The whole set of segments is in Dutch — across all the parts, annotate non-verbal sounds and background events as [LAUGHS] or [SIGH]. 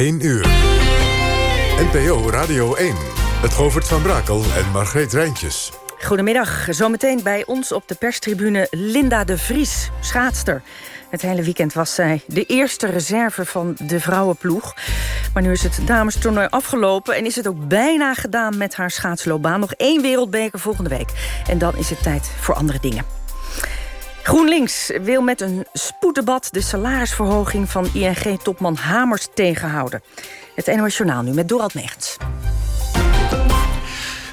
1 uur. NPO Radio 1. Het Govert van Brakel en Margreet Rijntjes. Goedemiddag. Zometeen bij ons op de perstribune Linda de Vries, schaatster. Het hele weekend was zij de eerste reserve van de vrouwenploeg. Maar nu is het damestoernooi afgelopen... en is het ook bijna gedaan met haar schaatsloopbaan. Nog één wereldbeker volgende week. En dan is het tijd voor andere dingen. GroenLinks wil met een spoeddebat de salarisverhoging van ING-topman Hamers tegenhouden. Het NOS Journaal nu met Dorald Megens.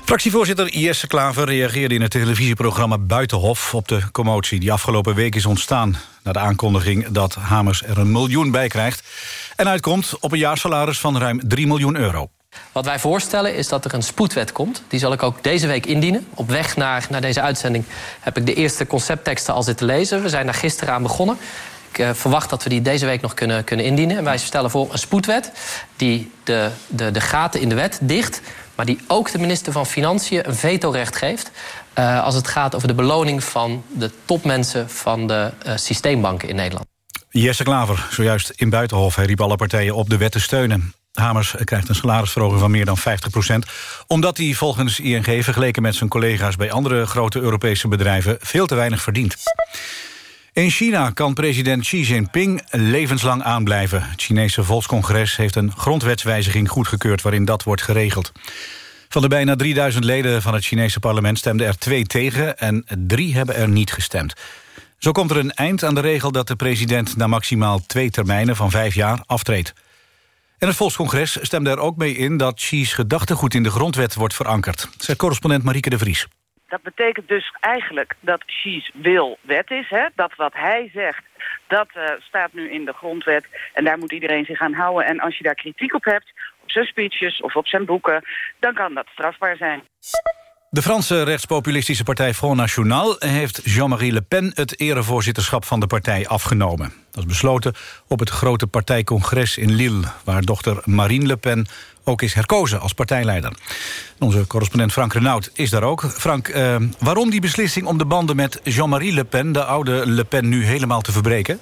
Fractievoorzitter Jesse Klaver reageerde in het televisieprogramma Buitenhof... op de commotie die afgelopen week is ontstaan... na de aankondiging dat Hamers er een miljoen bij krijgt... en uitkomt op een jaarsalaris van ruim 3 miljoen euro. Wat wij voorstellen is dat er een spoedwet komt. Die zal ik ook deze week indienen. Op weg naar, naar deze uitzending heb ik de eerste conceptteksten al zitten lezen. We zijn daar gisteren aan begonnen. Ik uh, verwacht dat we die deze week nog kunnen, kunnen indienen. En wij stellen voor een spoedwet die de, de, de gaten in de wet dicht... maar die ook de minister van Financiën een vetorecht geeft... Uh, als het gaat over de beloning van de topmensen van de uh, systeembanken in Nederland. Jesse Klaver, zojuist in Buitenhof. Hij riep alle partijen op de wet te steunen. Hamers krijgt een salarisverhoging van meer dan 50 procent... omdat hij volgens ING vergeleken met zijn collega's... bij andere grote Europese bedrijven veel te weinig verdient. In China kan president Xi Jinping levenslang aanblijven. Het Chinese Volkscongres heeft een grondwetswijziging goedgekeurd... waarin dat wordt geregeld. Van de bijna 3000 leden van het Chinese parlement stemden er twee tegen... en drie hebben er niet gestemd. Zo komt er een eind aan de regel dat de president... na maximaal twee termijnen van vijf jaar aftreedt. En het Volkscongres stemde er ook mee in dat Xi's gedachtegoed in de grondwet wordt verankerd. Zegt correspondent Marieke de Vries. Dat betekent dus eigenlijk dat Xi's wil wet is. Hè? Dat wat hij zegt, dat uh, staat nu in de grondwet. En daar moet iedereen zich aan houden. En als je daar kritiek op hebt, op zijn speeches of op zijn boeken... dan kan dat strafbaar zijn. De Franse rechtspopulistische partij Front National... heeft Jean-Marie Le Pen het erevoorzitterschap van de partij afgenomen. Dat is besloten op het grote partijcongres in Lille... waar dochter Marine Le Pen ook is herkozen als partijleider. Onze correspondent Frank Renaud is daar ook. Frank, eh, waarom die beslissing om de banden met Jean-Marie Le Pen... de oude Le Pen nu helemaal te verbreken?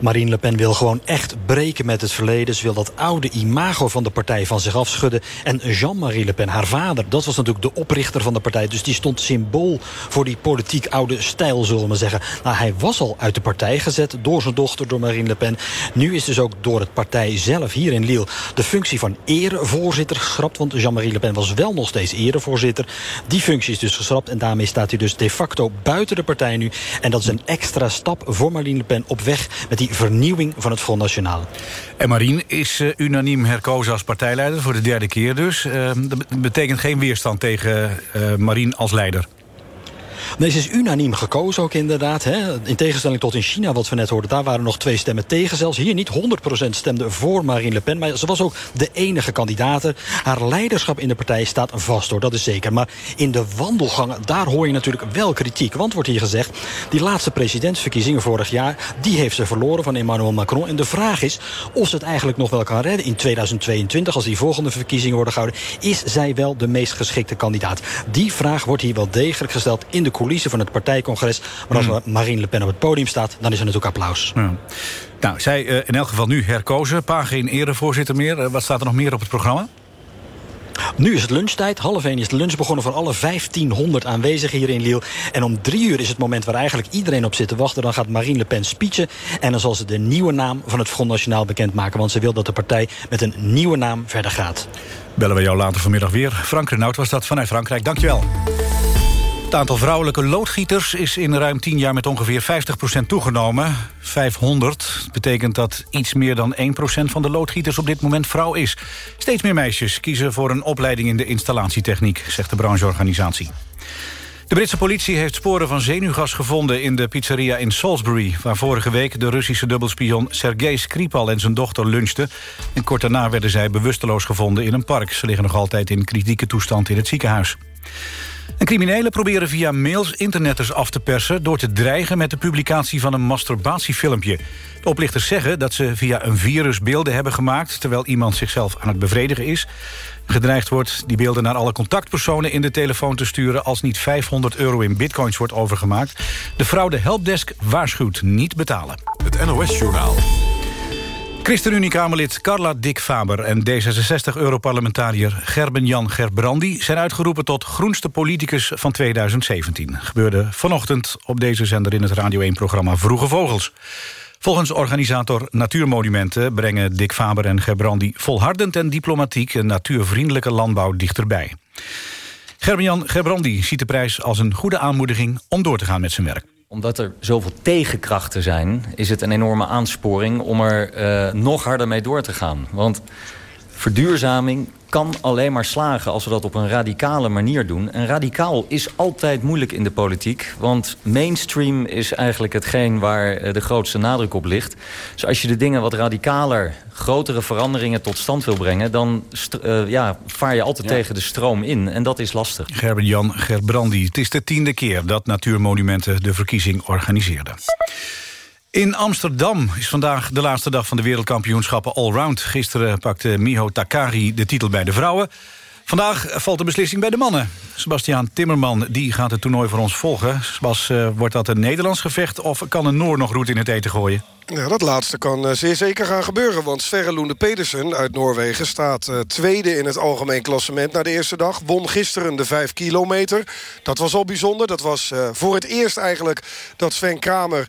Marine Le Pen wil gewoon echt breken met het verleden. Ze wil dat oude imago van de partij van zich afschudden. En Jean-Marie Le Pen, haar vader, dat was natuurlijk de oprichter van de partij. Dus die stond symbool voor die politiek oude stijl, zullen we zeggen. Nou, hij was al uit de partij gezet door zijn dochter, door Marine Le Pen. Nu is dus ook door het partij zelf hier in Lille... de functie van erevoorzitter geschrapt. Want Jean-Marie Le Pen was wel nog steeds erevoorzitter. Die functie is dus geschrapt en daarmee staat hij dus de facto buiten de partij nu. En dat is een extra stap voor Marine Le Pen op weg... met die vernieuwing van het Front National. En Marine is uh, unaniem herkozen als partijleider, voor de derde keer dus. Uh, dat betekent geen weerstand tegen uh, Marine als leider. Nee, ze is unaniem gekozen ook inderdaad. Hè. In tegenstelling tot in China, wat we net hoorden... daar waren nog twee stemmen tegen zelfs. Hier niet 100% stemde voor Marine Le Pen. Maar ze was ook de enige kandidaat. Haar leiderschap in de partij staat vast, hoor. Dat is zeker. Maar in de wandelgangen, daar hoor je natuurlijk wel kritiek. Want wordt hier gezegd, die laatste presidentsverkiezingen vorig jaar... die heeft ze verloren van Emmanuel Macron. En de vraag is of ze het eigenlijk nog wel kan redden in 2022... als die volgende verkiezingen worden gehouden. Is zij wel de meest geschikte kandidaat? Die vraag wordt hier wel degelijk gesteld in de coulissen van het partijcongres. Maar als mm. Marine Le Pen op het podium staat, dan is er natuurlijk applaus. Ja. Nou, zij uh, in elk geval nu herkozen. Pa geen erevoorzitter meer. Uh, wat staat er nog meer op het programma? Nu is het lunchtijd. Half één is de lunch begonnen voor alle 1500 aanwezigen hier in Lille. En om drie uur is het moment waar eigenlijk iedereen op zit te wachten. Dan gaat Marine Le Pen speechen. En dan zal ze de nieuwe naam van het Front Nationaal bekendmaken. Want ze wil dat de partij met een nieuwe naam verder gaat. Bellen we jou later vanmiddag weer. Frank Renaud was dat vanuit Frankrijk. Dankjewel. Het aantal vrouwelijke loodgieters is in ruim 10 jaar met ongeveer 50% toegenomen. 500 betekent dat iets meer dan 1% van de loodgieters op dit moment vrouw is. Steeds meer meisjes kiezen voor een opleiding in de installatietechniek, zegt de brancheorganisatie. De Britse politie heeft sporen van zenuwgas gevonden in de pizzeria in Salisbury... waar vorige week de Russische dubbelspion Sergei Skripal en zijn dochter lunchten. En kort daarna werden zij bewusteloos gevonden in een park. Ze liggen nog altijd in kritieke toestand in het ziekenhuis. En criminelen proberen via mails internetters af te persen... door te dreigen met de publicatie van een masturbatiefilmpje. De oplichters zeggen dat ze via een virus beelden hebben gemaakt... terwijl iemand zichzelf aan het bevredigen is. Gedreigd wordt die beelden naar alle contactpersonen in de telefoon te sturen... als niet 500 euro in bitcoins wordt overgemaakt. De fraude helpdesk waarschuwt niet betalen. Het NOS-journaal. ChristenUnie-Kamerlid Carla Dick Faber en D66-europarlementariër Gerben-Jan Gerbrandi... zijn uitgeroepen tot groenste politicus van 2017. Gebeurde vanochtend op deze zender in het Radio 1-programma Vroege Vogels. Volgens organisator Natuurmonumenten brengen Dick Faber en Gerbrandi... volhardend en diplomatiek een natuurvriendelijke landbouw dichterbij. Gerben-Jan Gerbrandi ziet de prijs als een goede aanmoediging om door te gaan met zijn werk omdat er zoveel tegenkrachten zijn... is het een enorme aansporing om er uh, nog harder mee door te gaan. Want verduurzaming kan alleen maar slagen als we dat op een radicale manier doen. En radicaal is altijd moeilijk in de politiek. Want mainstream is eigenlijk hetgeen waar eh, de grootste nadruk op ligt. Dus als je de dingen wat radicaler, grotere veranderingen tot stand wil brengen... dan uh, ja, vaar je altijd tegen de stroom in. En dat is lastig. Gerben-Jan Gerbrandi. Het is de tiende keer dat Natuurmonumenten de verkiezing organiseerden. In Amsterdam is vandaag de laatste dag van de wereldkampioenschappen Allround. Gisteren pakte Miho Takari de titel bij de vrouwen. Vandaag valt de beslissing bij de mannen. Sebastiaan Timmerman die gaat het toernooi voor ons volgen. Sebas, uh, wordt dat een Nederlands gevecht of kan een Noor nog roet in het eten gooien? Ja, dat laatste kan uh, zeer zeker gaan gebeuren. Want Sverre Loende Pedersen uit Noorwegen staat uh, tweede in het algemeen klassement na de eerste dag. Won gisteren de 5 kilometer. Dat was al bijzonder. Dat was uh, voor het eerst eigenlijk dat Sven Kramer...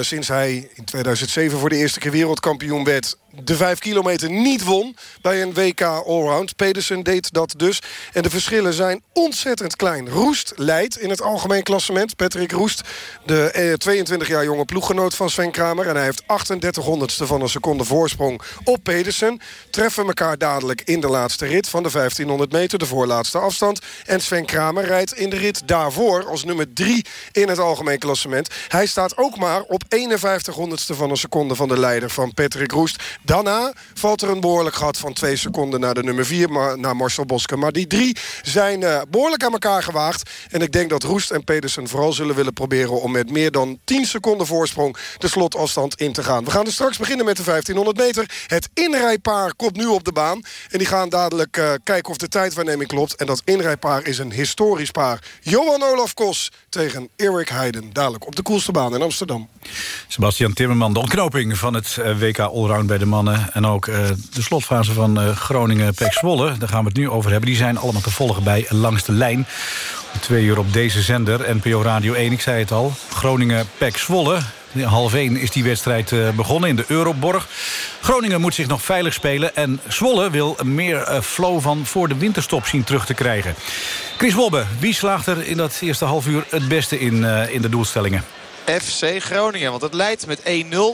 sinds hij in 2007 voor de eerste keer wereldkampioen werd de 5 kilometer niet won bij een WK Allround. Pedersen deed dat dus. En de verschillen zijn ontzettend klein. Roest leidt in het algemeen klassement. Patrick Roest, de 22 jaar jonge ploeggenoot van Sven Kramer. En hij heeft 38 honderdste van een seconde voorsprong op Pedersen. Treffen elkaar dadelijk in de laatste rit van de 1500 meter. De voorlaatste afstand. En Sven Kramer rijdt in de rit daarvoor als nummer 3 in het algemeen klassement. Hij staat ook maar op 51 honderdste van een seconde van de leider van Patrick Roest. Daarna valt er een behoorlijk gat van 2 seconden naar de nummer 4, maar, naar Marcel Boske. Maar die drie zijn uh, behoorlijk aan elkaar gewaagd. En ik denk dat Roest en Pedersen vooral zullen willen proberen... om met meer dan 10 seconden voorsprong de slotafstand in te gaan. We gaan dus straks beginnen met de 1500 meter. Het inrijpaar komt nu op de baan. En die gaan dadelijk uh, kijken of de tijdwaarneming klopt. En dat inrijpaar is een historisch paar. Johan Olaf Kos tegen Erik Heiden. Dadelijk op de koelste baan in Amsterdam. Sebastian Timmerman, de ontknoping van het eh, WK Allround bij de mannen. En ook uh, de slotfase van uh, Groningen-Pek Zwolle. Daar gaan we het nu over hebben. Die zijn allemaal te volgen bij Langs de Lijn. Twee uur op deze zender, NPO Radio 1. Ik zei het al, Groningen-Pek Zwolle. Half 1 is die wedstrijd uh, begonnen in de Euroborg. Groningen moet zich nog veilig spelen. En Zwolle wil meer flow van voor de winterstop zien terug te krijgen. Chris Wobbe, wie slaagt er in dat eerste half uur het beste in, in de doelstellingen? FC Groningen. Want het leidt met 1-0.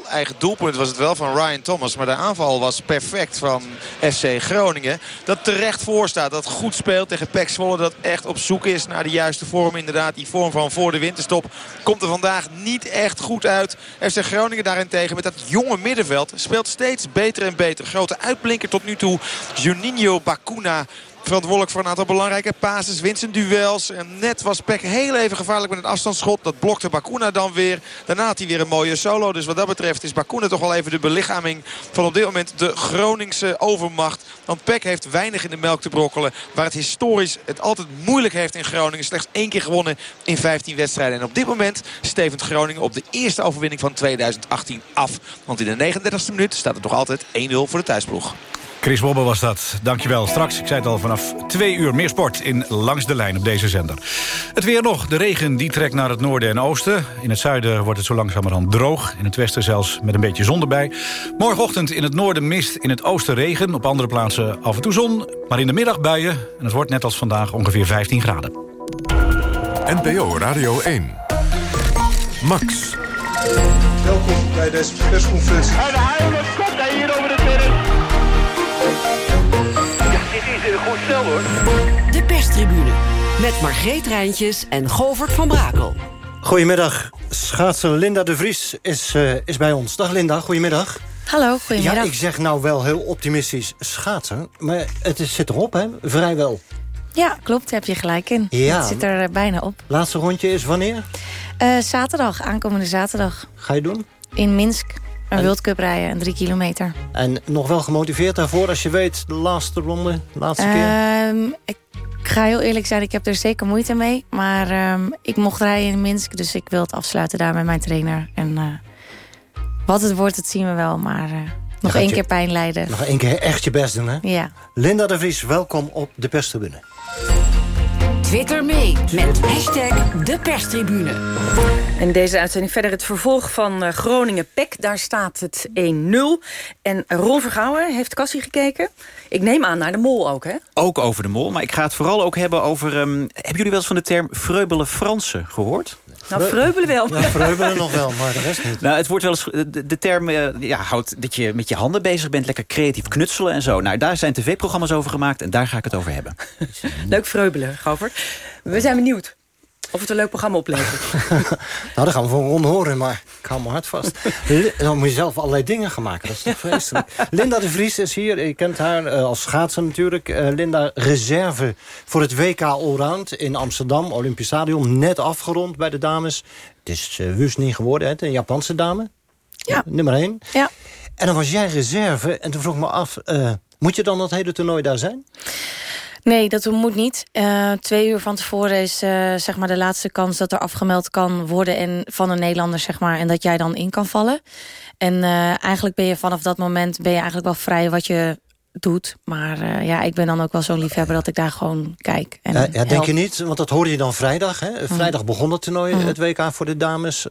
Eigen doelpunt was het wel van Ryan Thomas. Maar de aanval was perfect van FC Groningen. Dat terecht voor staat. Dat goed speelt tegen Pek Zwolle. Dat echt op zoek is naar de juiste vorm. Inderdaad, die vorm van voor de winterstop komt er vandaag niet echt goed uit. FC Groningen daarentegen met dat jonge middenveld speelt steeds beter en beter. Grote uitblinker tot nu toe. Juninho Bakuna verantwoordelijk voor een aantal belangrijke passes. Wint zijn duels. En net was Peck heel even gevaarlijk met een afstandsschot. Dat blokte Bakuna dan weer. Daarna had hij weer een mooie solo. Dus wat dat betreft is Bakuna toch wel even de belichaming van op dit moment de Groningse overmacht. Want Peck heeft weinig in de melk te brokkelen. Waar het historisch het altijd moeilijk heeft in Groningen. Slechts één keer gewonnen in 15 wedstrijden. En op dit moment stevend Groningen op de eerste overwinning van 2018 af. Want in de 39e minuut staat het nog altijd 1-0 voor de thuisploeg. Chris Wobbe was dat. Dankjewel. Straks, ik zei het al, vanaf twee uur meer sport in Langs de Lijn op deze zender. Het weer nog. De regen die trekt naar het noorden en oosten. In het zuiden wordt het zo langzamerhand droog. In het westen zelfs met een beetje zon erbij. Morgenochtend in het noorden mist, in het oosten regen. Op andere plaatsen af en toe zon. Maar in de middag buien. En het wordt net als vandaag ongeveer 15 graden. NPO Radio 1. Max. Welkom bij deze persconferentie. En de hoor. De perstribune met Margreet Rijntjes en Govert van Brakel. Goedemiddag. Schaatser Linda de Vries is, uh, is bij ons. Dag Linda, goedemiddag. Hallo, goedemiddag. Ja, ik zeg nou wel heel optimistisch schaatsen. Maar het is, zit erop, hè? Vrijwel. Ja, klopt. Daar heb je gelijk in. Ja. Het zit er uh, bijna op. Laatste rondje is wanneer? Uh, zaterdag, aankomende zaterdag. Ga je doen? In Minsk. Een en... World Cup rijden, een drie kilometer. En nog wel gemotiveerd daarvoor als je weet de laatste ronde, de laatste keer? Ik ga heel eerlijk zijn, ik heb er zeker moeite mee. Maar um, ik mocht rijden in Minsk, dus ik wil het afsluiten daar met mijn trainer. En uh, wat het wordt, dat zien we wel. Maar uh, Nog één keer pijn lijden. Nog één keer echt je best doen, hè? Ja. Linda de Vries, welkom op de perstribune. Twitter mee met hashtag de perstribune. In deze uitzending verder het vervolg van uh, Groningen-Pek. Daar staat het 1-0. En Ron Vergouwen heeft Cassie gekeken. Ik neem aan naar de mol ook, hè? Ook over de mol, maar ik ga het vooral ook hebben over... Um, hebben jullie wel eens van de term vreubelen Fransen gehoord? Nou, vreubelen wel. Ja, vreubelen nog wel, maar de rest niet. Nou, het wordt wel eens, de, de term uh, ja, houdt dat je met je handen bezig bent, lekker creatief knutselen en zo. Nou, daar zijn tv-programma's over gemaakt en daar ga ik het over hebben. [LAUGHS] Leuk vreubelen, Govert. We zijn benieuwd of het een leuk programma oplevert. [LAUGHS] nou, dat gaan we voor rond horen, maar ik hou me hard vast. Dan moet je zelf allerlei dingen gaan maken, dat is toch [LAUGHS] vreselijk. Linda de Vries is hier, je kent haar uh, als schaatser natuurlijk. Uh, Linda, reserve voor het WK Allround in Amsterdam, Olympisch Stadion. Net afgerond bij de dames. Het is uh, Wust niet geworden, hè, een Japanse dame. Ja. Nummer 1. Ja. En dan was jij reserve en toen vroeg ik me af... moet je dan dat hele toernooi daar zijn? Nee, dat moet niet. Uh, twee uur van tevoren is uh, zeg maar de laatste kans dat er afgemeld kan worden en van een Nederlander, zeg maar, en dat jij dan in kan vallen. En uh, eigenlijk ben je vanaf dat moment ben je eigenlijk wel vrij wat je doet. Maar ja, ik ben dan ook wel zo'n liefhebber dat ik daar gewoon kijk. En ja, ja denk je niet, want dat hoorde je dan vrijdag. Hè? Vrijdag begon het toernooi, Mhm. het WK voor de dames.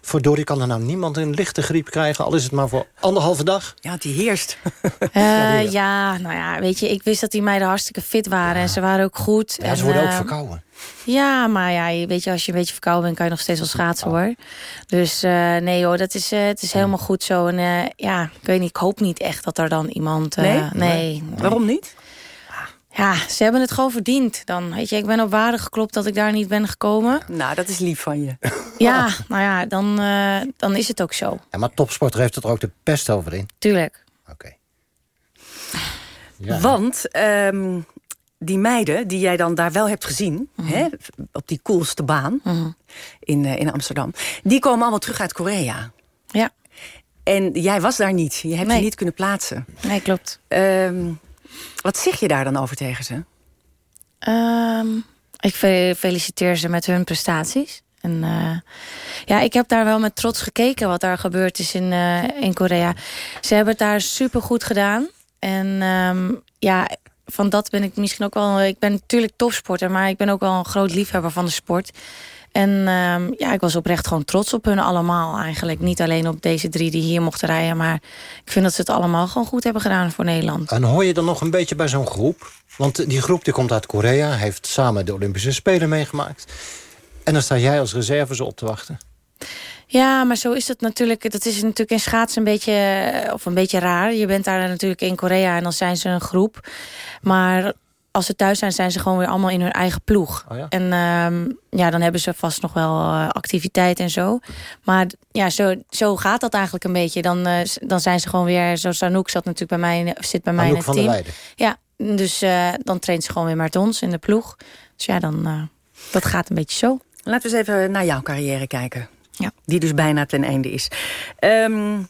Voor Dory kan er nou niemand een lichte griep krijgen. Al is het maar voor anderhalve dag. Ja, die heerst. [LAUGHS] Uh, ja, nou ja, weet je, ik wist dat die meiden hartstikke fit waren. En ze waren ook goed. Ja, en, ze worden ook uh, verkouden. Ja, maar ja, weet je, als je een beetje verkouden bent... kan je nog steeds wel schaatsen, Oh. hoor. Dus uh, nee hoor, dat is, het is helemaal goed zo. En ja, ik weet niet, ik hoop niet echt dat er dan iemand... Nee? nee? nee. Waarom niet? Ja, ze hebben het gewoon verdiend dan. Weet je, ik ben op waarde geklopt dat ik daar niet ben gekomen. Nou, dat is lief van je. [LAUGHS] Ja, nou ja, dan, uh, dan is het ook zo. Ja, maar topsporter heeft er ook de pest over in. Tuurlijk. Oké. Okay. Ja. Want um, die meiden die jij dan daar wel hebt gezien... Mhm. Mm -hmm. hè, op die coolste baan mm -hmm. in, uh, in Amsterdam... die komen allemaal terug uit Korea. Ja. En jij was daar niet. Je hebt nee. je niet kunnen plaatsen. Nee, klopt. Um, wat zeg je daar dan over tegen ze? Um, ik feliciteer ze met hun prestaties. En uh, ja, ik heb daar wel met trots gekeken wat daar gebeurd is in, uh, in Korea. Ze hebben het daar super goed gedaan. En um, ja, van dat ben ik misschien ook wel... Ik ben natuurlijk topsporter, maar ik ben ook wel een groot liefhebber van de sport. En um, ja, ik was oprecht gewoon trots op hun allemaal eigenlijk. Niet alleen op deze drie die hier mochten rijden... maar ik vind dat ze het allemaal gewoon goed hebben gedaan voor Nederland. En hoor je dan nog een beetje bij zo'n groep? Want die groep die komt uit Korea, heeft samen de Olympische Spelen meegemaakt. En dan sta jij als reserve ze op te wachten. Ja, maar zo is het natuurlijk. Dat is natuurlijk in schaatsen een beetje, of een beetje raar. Je bent daar natuurlijk in Korea en dan zijn ze een groep. Maar als ze thuis zijn, zijn ze gewoon weer allemaal in hun eigen ploeg. Oh ja? En um, ja, dan hebben ze vast nog wel uh, activiteit en zo. Maar ja, zo, zo gaat dat eigenlijk een beetje. Dan, uh, dan zijn ze gewoon weer... Zo Sanouk zat natuurlijk bij mij, zit bij mij Anouk in het van team. Ja, dus uh, dan traint ze gewoon weer met ons in de ploeg. Dus ja, dan, dat gaat een beetje zo. Laten we eens even naar jouw carrière kijken. Ja. Die dus bijna ten einde is. Um,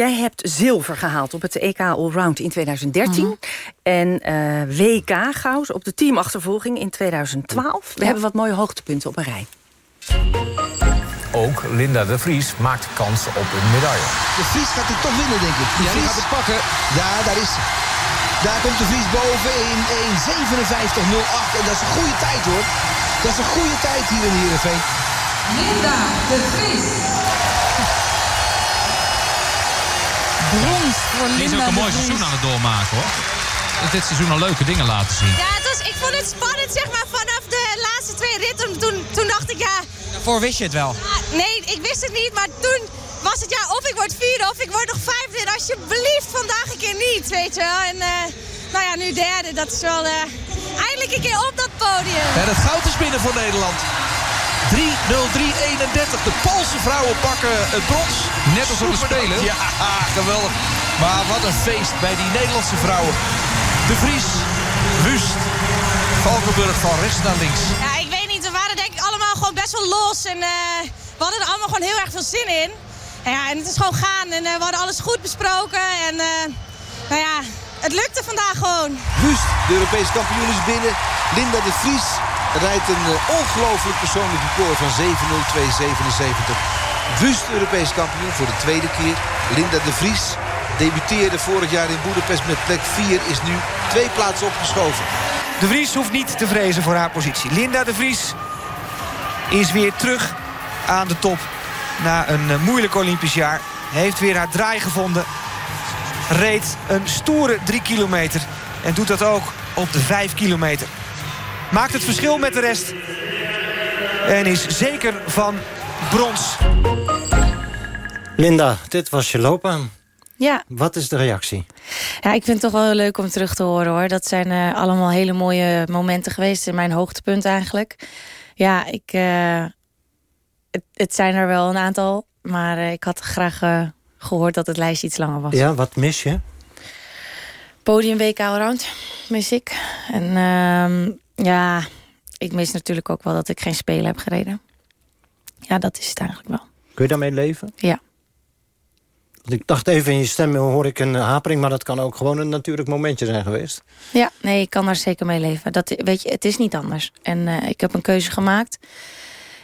Jij hebt zilver gehaald op het EK Allround in 2013. Mhm. Mm -hmm. En uh, WK goud op de teamachtervolging in 2012. We Ja. hebben wat mooie hoogtepunten op een rij. Ook Linda de Vries maakt kans op een medaille. De Vries gaat het toch winnen, denk ik. De Vries gaat het pakken. Ja, daar is ze. Daar komt de Vries boven in 1.57.08. En dat is een goede tijd, hoor. Dat is een goede tijd hier in Heerenveen. Linda de Vries. Brons voor Linda Die is ook een mooi seizoen aan het doormaken, hoor. Dit seizoen al leuke dingen laten zien. Ja, het was, ik vond het spannend, zeg maar, vanaf de laatste twee ritten. Toen, toen dacht ik, ja... Daarvoor wist je het wel? Nee, ik wist het niet, maar toen was het, ja, of ik word vierde of ik word nog vijfde. En alsjeblieft vandaag een keer niet, weet je wel. En uh, nou ja, nu derde, dat is wel uh, eindelijk een keer op dat podium. En het goud is binnen voor Nederland. 3-0-3-31. De Poolse vrouwen pakken het brons. Net als op de Spelen. Ja, geweldig. Maar wat een feest bij die Nederlandse vrouwen. De Vries, Wust, Valkenburg van rechts naar links. Ja, ik weet niet. We waren denk ik allemaal gewoon best wel los. En uh, we hadden er allemaal gewoon heel erg veel zin in. En, ja, en het is gewoon gaan. En uh, we hadden alles goed besproken. En uh, nou ja, het lukte vandaag gewoon. Wust, de Europese kampioen is binnen. Linda de Vries rijdt een uh, ongelooflijk persoonlijk record van 7.02.77. Wust Europees kampioen voor de tweede keer. Linda de Vries debuteerde vorig jaar in Boedapest met plek 4... is nu twee plaatsen opgeschoven. De Vries hoeft niet te vrezen voor haar positie. Linda de Vries is weer terug aan de top. Na een eh, moeilijk Olympisch jaar. Heeft weer haar draai gevonden. Reed een stoere 3 kilometer. En doet dat ook op de 5 kilometer. Maakt het verschil met de rest. En is zeker van brons. Linda, dit was je loopbaan. Ja. Wat is de reactie? Ja, ik vind het toch wel leuk om terug te horen hoor. Dat zijn uh, allemaal hele mooie momenten geweest. In mijn hoogtepunt eigenlijk. Ja, ik, uh, het, het, zijn er wel een aantal. Maar uh, ik had graag gehoord dat het lijstje iets langer was. Ja, wat mis je? Podium WK Allround mis ik. En ehm, ja, ik mis natuurlijk ook wel dat ik geen spelen heb gereden. Ja, dat is het eigenlijk wel. Kun je daarmee leven? Ja. Want ik dacht even in je stem hoor ik een hapering... maar dat kan ook gewoon een natuurlijk momentje zijn geweest. Ja, nee, ik kan daar zeker mee leven. Dat, weet je, het is niet anders. En uh, ik heb een keuze gemaakt.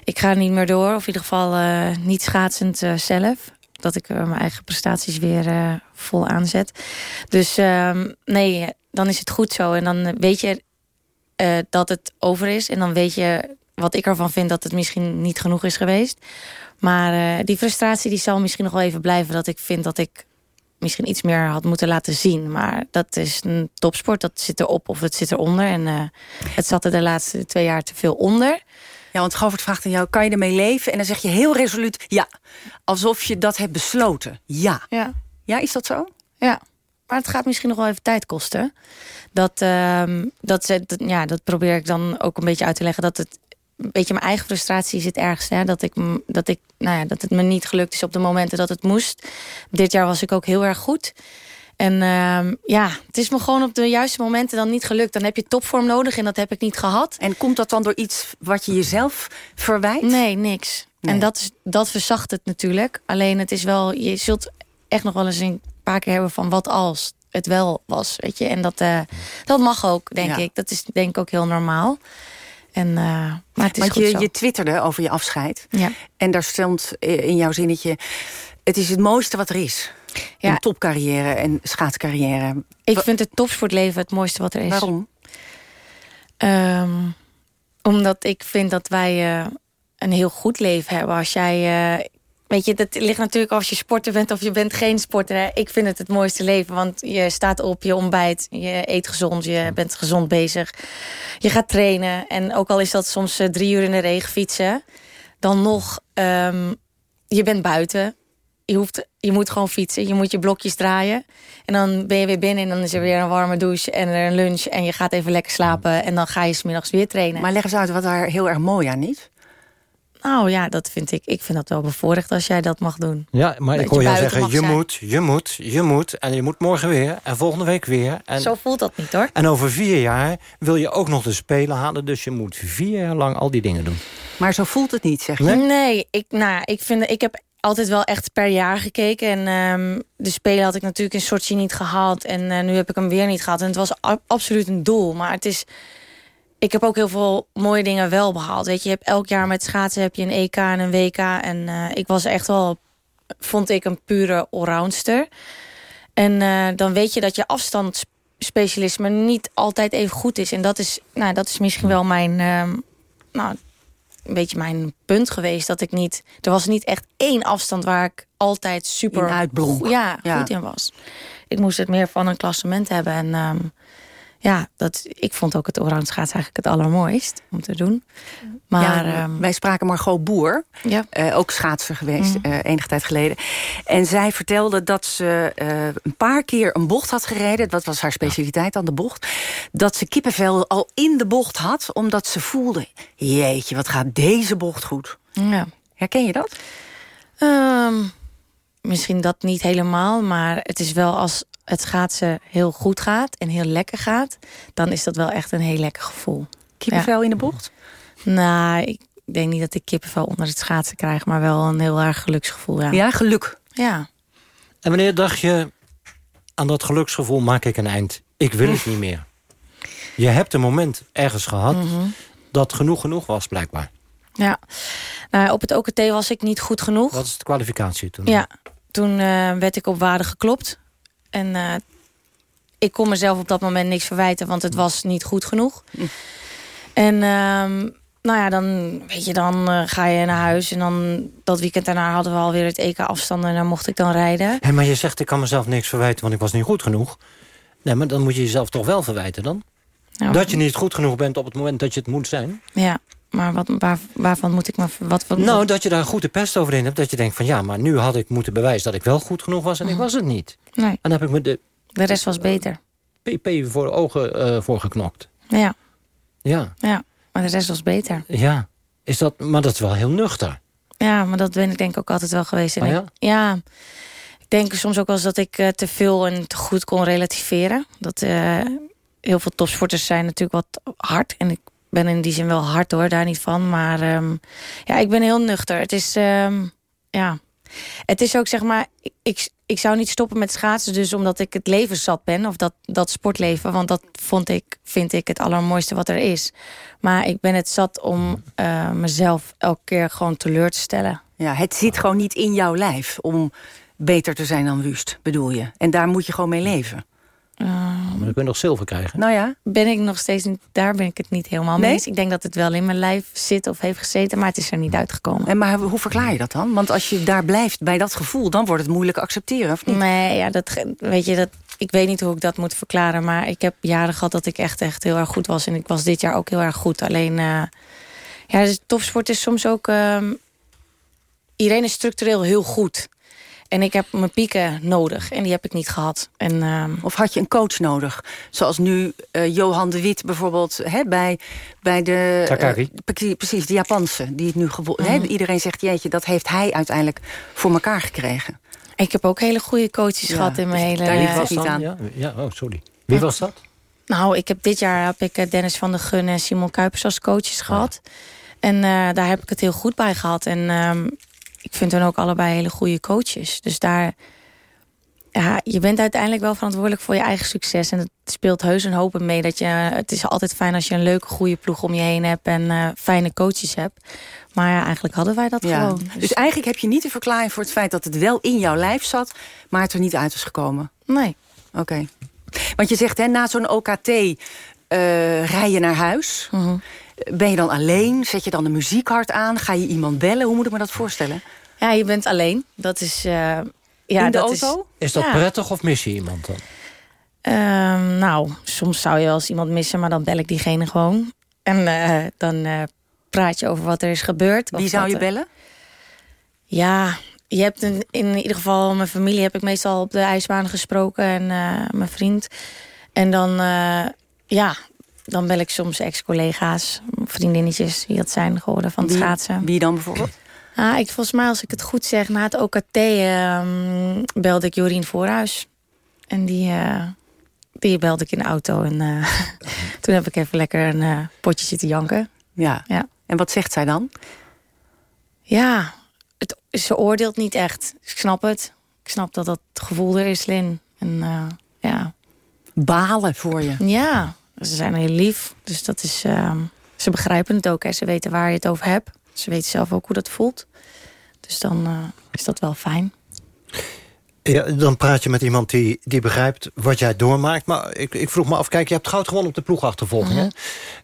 Ik ga niet meer door, of in ieder geval uh, niet schaatsend uh, zelf. Dat ik mijn eigen prestaties weer vol aanzet. Dus ehm, nee, dan is het goed zo. En dan weet je dat het over is. En dan weet je wat ik ervan vind dat het misschien niet genoeg is geweest. Maar die frustratie die zal misschien nog wel even blijven. Dat ik vind dat ik misschien iets meer had moeten laten zien. Maar dat is een topsport. Dat zit erop of het zit eronder. En het zat er de laatste twee jaar te veel onder. Ja, want Govert vraagt aan jou, kan je ermee leven? En dan zeg je heel resoluut ja. Alsof je dat hebt besloten. Ja. Ja, ja is dat zo? Ja. Maar het gaat misschien nog wel even tijd kosten. Dat, uh, dat, dat, ja, dat probeer ik dan ook een beetje uit te leggen. Dat het weet je, mijn eigen frustratie het ergste. Hè? Dat, ik, dat, ik, nou ja, dat het me niet gelukt is op de momenten dat het moest. Dit jaar was ik ook heel erg goed. En uh, ja, het is me gewoon op de juiste momenten dan niet gelukt. Dan heb je topvorm nodig en dat heb ik niet gehad. En komt dat dan door iets wat je jezelf verwijt? Nee, niks. Nee. En dat, is, dat verzacht het natuurlijk. Alleen het is wel, je zult echt nog wel eens een paar keer hebben van wat als het wel was. Weet je? En dat, uh, dat mag ook, denk ja. ik. Dat is denk ik ook heel normaal. En, uh, maar het is Want goed je, zo. je twitterde over je afscheid. Ja. En daar stond in jouw zinnetje... het is het mooiste wat er is. Ja. Een topcarrière en schaatscarrière. Ik vind het topsportleven het mooiste wat er is. Waarom? Um, omdat ik vind dat wij uh, een heel goed leven hebben. Als jij... Uh, Weet je, dat ligt natuurlijk als je sporter bent of je bent geen sporter. Hè. Ik vind het het mooiste leven, want je staat op, je ontbijt, je eet gezond, je bent gezond bezig. Je gaat trainen en ook al is dat soms uh, drie uur in de regen fietsen, dan nog, um, je bent buiten. Je, hoeft, je moet gewoon fietsen, je moet je blokjes draaien. En dan ben je weer binnen en dan is er weer een warme douche en een lunch. En je gaat even lekker slapen en dan ga je smiddags weer trainen. Maar leg eens uit wat daar heel erg mooi aan is. Nou ja, dat vind ik. Ik vind dat wel bevoorrecht als jij dat mag doen. Ja, maar Dat ik hoor je jou buiten zeggen, je zijn. moet, je moet, je moet. En je moet morgen weer. En volgende week weer. En, Zo voelt dat niet hoor. en over vier jaar wil je ook nog de Spelen halen. Dus je moet vier jaar lang al die dingen doen. Maar zo voelt het niet, zeg je? Nee, ik, nou, ik, vind, ik heb altijd wel echt per jaar gekeken. En ehm, de Spelen had ik natuurlijk in Sochi niet gehad. En eh, nu heb ik hem weer niet gehad. En het was absoluut een doel. Maar het is... Ik heb ook heel veel mooie dingen wel behaald. Weet je, je hebt elk jaar met schaatsen heb je een EK en een WK. En eh, ik was echt wel, vond ik, een pure allroundster. En eh, dan weet je dat je afstandsspecialisme niet altijd even goed is. En dat is, nou, dat is misschien wel mijn, ehm, nou, een beetje mijn punt geweest. Dat ik niet, er was niet echt één afstand waar ik altijd super In uitblonk. ja, Ja. goed in was. Ik moest het meer van een klassement hebben. En ehm, ja, dat, ik vond ook het allround schaatsen eigenlijk het allermooist om te doen. Maar Ja, ehm, wij spraken Margot Boer, Ja. eh, ook schaatser geweest, Mhm. eh, enige tijd geleden. En zij vertelde dat ze eh, een paar keer een bocht had gereden. Dat was haar specialiteit aan de bocht. Dat ze kippenvel al in de bocht had, omdat ze voelde... jeetje, wat gaat deze bocht goed. ja. Herken je dat? Ehm, misschien dat niet helemaal, maar het is wel als het schaatsen heel goed gaat en heel lekker gaat, dan is dat wel echt een heel lekker gevoel. Kippenvel in de bocht? Nou, ik denk niet dat ik kippenvel onder het schaatsen krijg, maar wel een heel erg geluksgevoel. Ja, Ja, geluk. Ja. En wanneer dacht je, aan dat geluksgevoel maak ik een eind. Ik wil het niet meer. Je hebt een moment ergens gehad Mhm. dat genoeg genoeg was, blijkbaar. ja. Nou, op het OKT was ik niet goed genoeg. Wat is de kwalificatie toen? Ja, toen eh, werd ik op waarde geklopt. En eh, ik kon mezelf op dat moment niks verwijten, want het was niet goed genoeg. En ehm, nou ja, dan, weet je, dan eh, ga je naar huis. En dan dat weekend daarna hadden we alweer het EK afstanden. En dan mocht ik dan rijden. Hé, maar je zegt, ik kan mezelf niks verwijten, want ik was niet goed genoeg. Nee, maar dan moet je jezelf toch wel verwijten dan? Nou, dat je niet goed genoeg bent op het moment dat je het moet zijn. Ja, maar wat, waar, waarvan moet ik me... Wat, wat, Nou, dat je daar goed de pest over in hebt. Dat je denkt van ja, maar nu had ik moeten bewijzen dat ik wel goed genoeg was. En ik was het niet. Nee. En dan heb ik me de De rest was beter. PP voor ogen eh, voor geknokt. Ja, Ja, ja, maar de rest was beter. ja. Is dat, maar dat is wel heel nuchter. Ja, maar dat ben ik denk ik ook altijd wel geweest. En Oh ja? ik- ja, ik denk soms ook wel eens dat ik eh, te veel en te goed kon relativeren. Dat eh, heel veel topsporters zijn natuurlijk wat hard. En ik ben in die zin wel hard hoor, daar niet van. Maar ehm, ja, ik ben heel nuchter. Het is, ehm, ja... Het is ook zeg maar, ik- ik, zou niet stoppen met schaatsen, dus omdat ik het leven zat ben, of dat, dat sportleven, want dat vond ik, vind ik het allermooiste wat er is. Maar ik ben het zat om eh, mezelf elke keer gewoon teleur te stellen. Ja, het zit gewoon niet in jouw lijf om beter te zijn dan Wust, bedoel je. En daar moet je gewoon mee leven. Maar dan kun je nog zilver krijgen. Nou ja. Ben ik nog steeds niet, daar ben ik het niet helemaal mee Nee? eens. Ik denk dat het wel in mijn lijf zit of heeft gezeten, maar het is er niet uitgekomen. En maar hoe verklaar je dat dan? Want als je daar blijft bij dat gevoel, dan wordt het moeilijk accepteren, of niet? Nee, ja, dat, weet je, dat, ik weet niet hoe ik dat moet verklaren. Maar ik heb jaren gehad dat ik echt, echt heel erg goed was. En ik was dit jaar ook heel erg goed. Alleen, eh, ja, dus topsport is soms ook... ehm, iedereen is structureel heel goed. En ik heb mijn pieken nodig. En die heb ik niet gehad. En, ehm, Of had je een coach nodig? Zoals nu eh, Johan de Wit bijvoorbeeld hè, bij, bij de... eh, precies, de Japanse. Die het nu gewo- hè, Mhm. Iedereen zegt, jeetje, dat heeft hij uiteindelijk voor elkaar gekregen. ik heb ook hele goede coaches Ja, gehad in mijn dus hele... daar het niet aan. Ja, ja, oh, sorry. Wie was dat? Nou, ik heb dit jaar heb ik eh, Dennis van der Gun en Simon Kuipers als coaches gehad. En eh, daar heb ik het heel goed bij gehad. En ehm, ik vind hen ook allebei hele goede coaches. Dus daar, ja, je bent uiteindelijk wel verantwoordelijk voor je eigen succes. En het speelt heus een hoop mee. Dat je, het is altijd fijn als je een leuke, goede ploeg om je heen hebt. En eh, fijne coaches hebt. Maar ja, eigenlijk hadden wij dat Ja. gewoon. Dus eigenlijk heb je niet de verklaring voor het feit dat het wel in jouw lijf zat, maar het er niet uit is gekomen. Nee. Oké. Want je zegt, hè, na zo'n OKT eh rij je naar huis. Mhm. Ben je dan alleen? Zet je dan de muziek hard aan? Ga je iemand bellen? Hoe moet ik me dat voorstellen? Ja, je bent alleen. Dat is... eh, ja, in de dat auto? Is dat Ja. prettig of mis je iemand dan? Ehm, nou, soms zou je wel eens iemand missen, maar dan bel ik diegene gewoon. En eh, dan eh, praat je over wat er is gebeurd. Wie zou je er- bellen? Ja, je hebt een, in ieder geval mijn familie heb ik meestal op de ijsbaan gesproken en eh, mijn vriend. En dan, eh, ja, dan bel ik soms ex-collega's, vriendinnetjes die dat zijn geworden van het Wie- schaatsen. Wie dan bijvoorbeeld? Ah, ik, volgens mij, als ik het goed zeg, na het OKT ehm, belde ik Jorien Voorhuis. En die, eh, die belde ik in de auto. En eh, [LAUGHS] toen heb ik even lekker een eh, potje zitten janken. Ja. Ja. En wat zegt zij dan? Ja, het, ze oordeelt niet echt. Ik snap het. Ik snap dat dat gevoel er is, Lin. En ja. Balen voor je. Ja, ze zijn heel lief. Dus dat is... ehm, ze begrijpen het ook. Hè. Ze weten waar je het over hebt. Ze weten zelf ook hoe dat voelt. Dus dan eh, is dat wel fijn. Ja, dan praat je met iemand die, die begrijpt wat jij doormaakt. Maar ik, ik vroeg me af, kijk, je hebt goud gewonnen op de ploegachtervolging. Hè?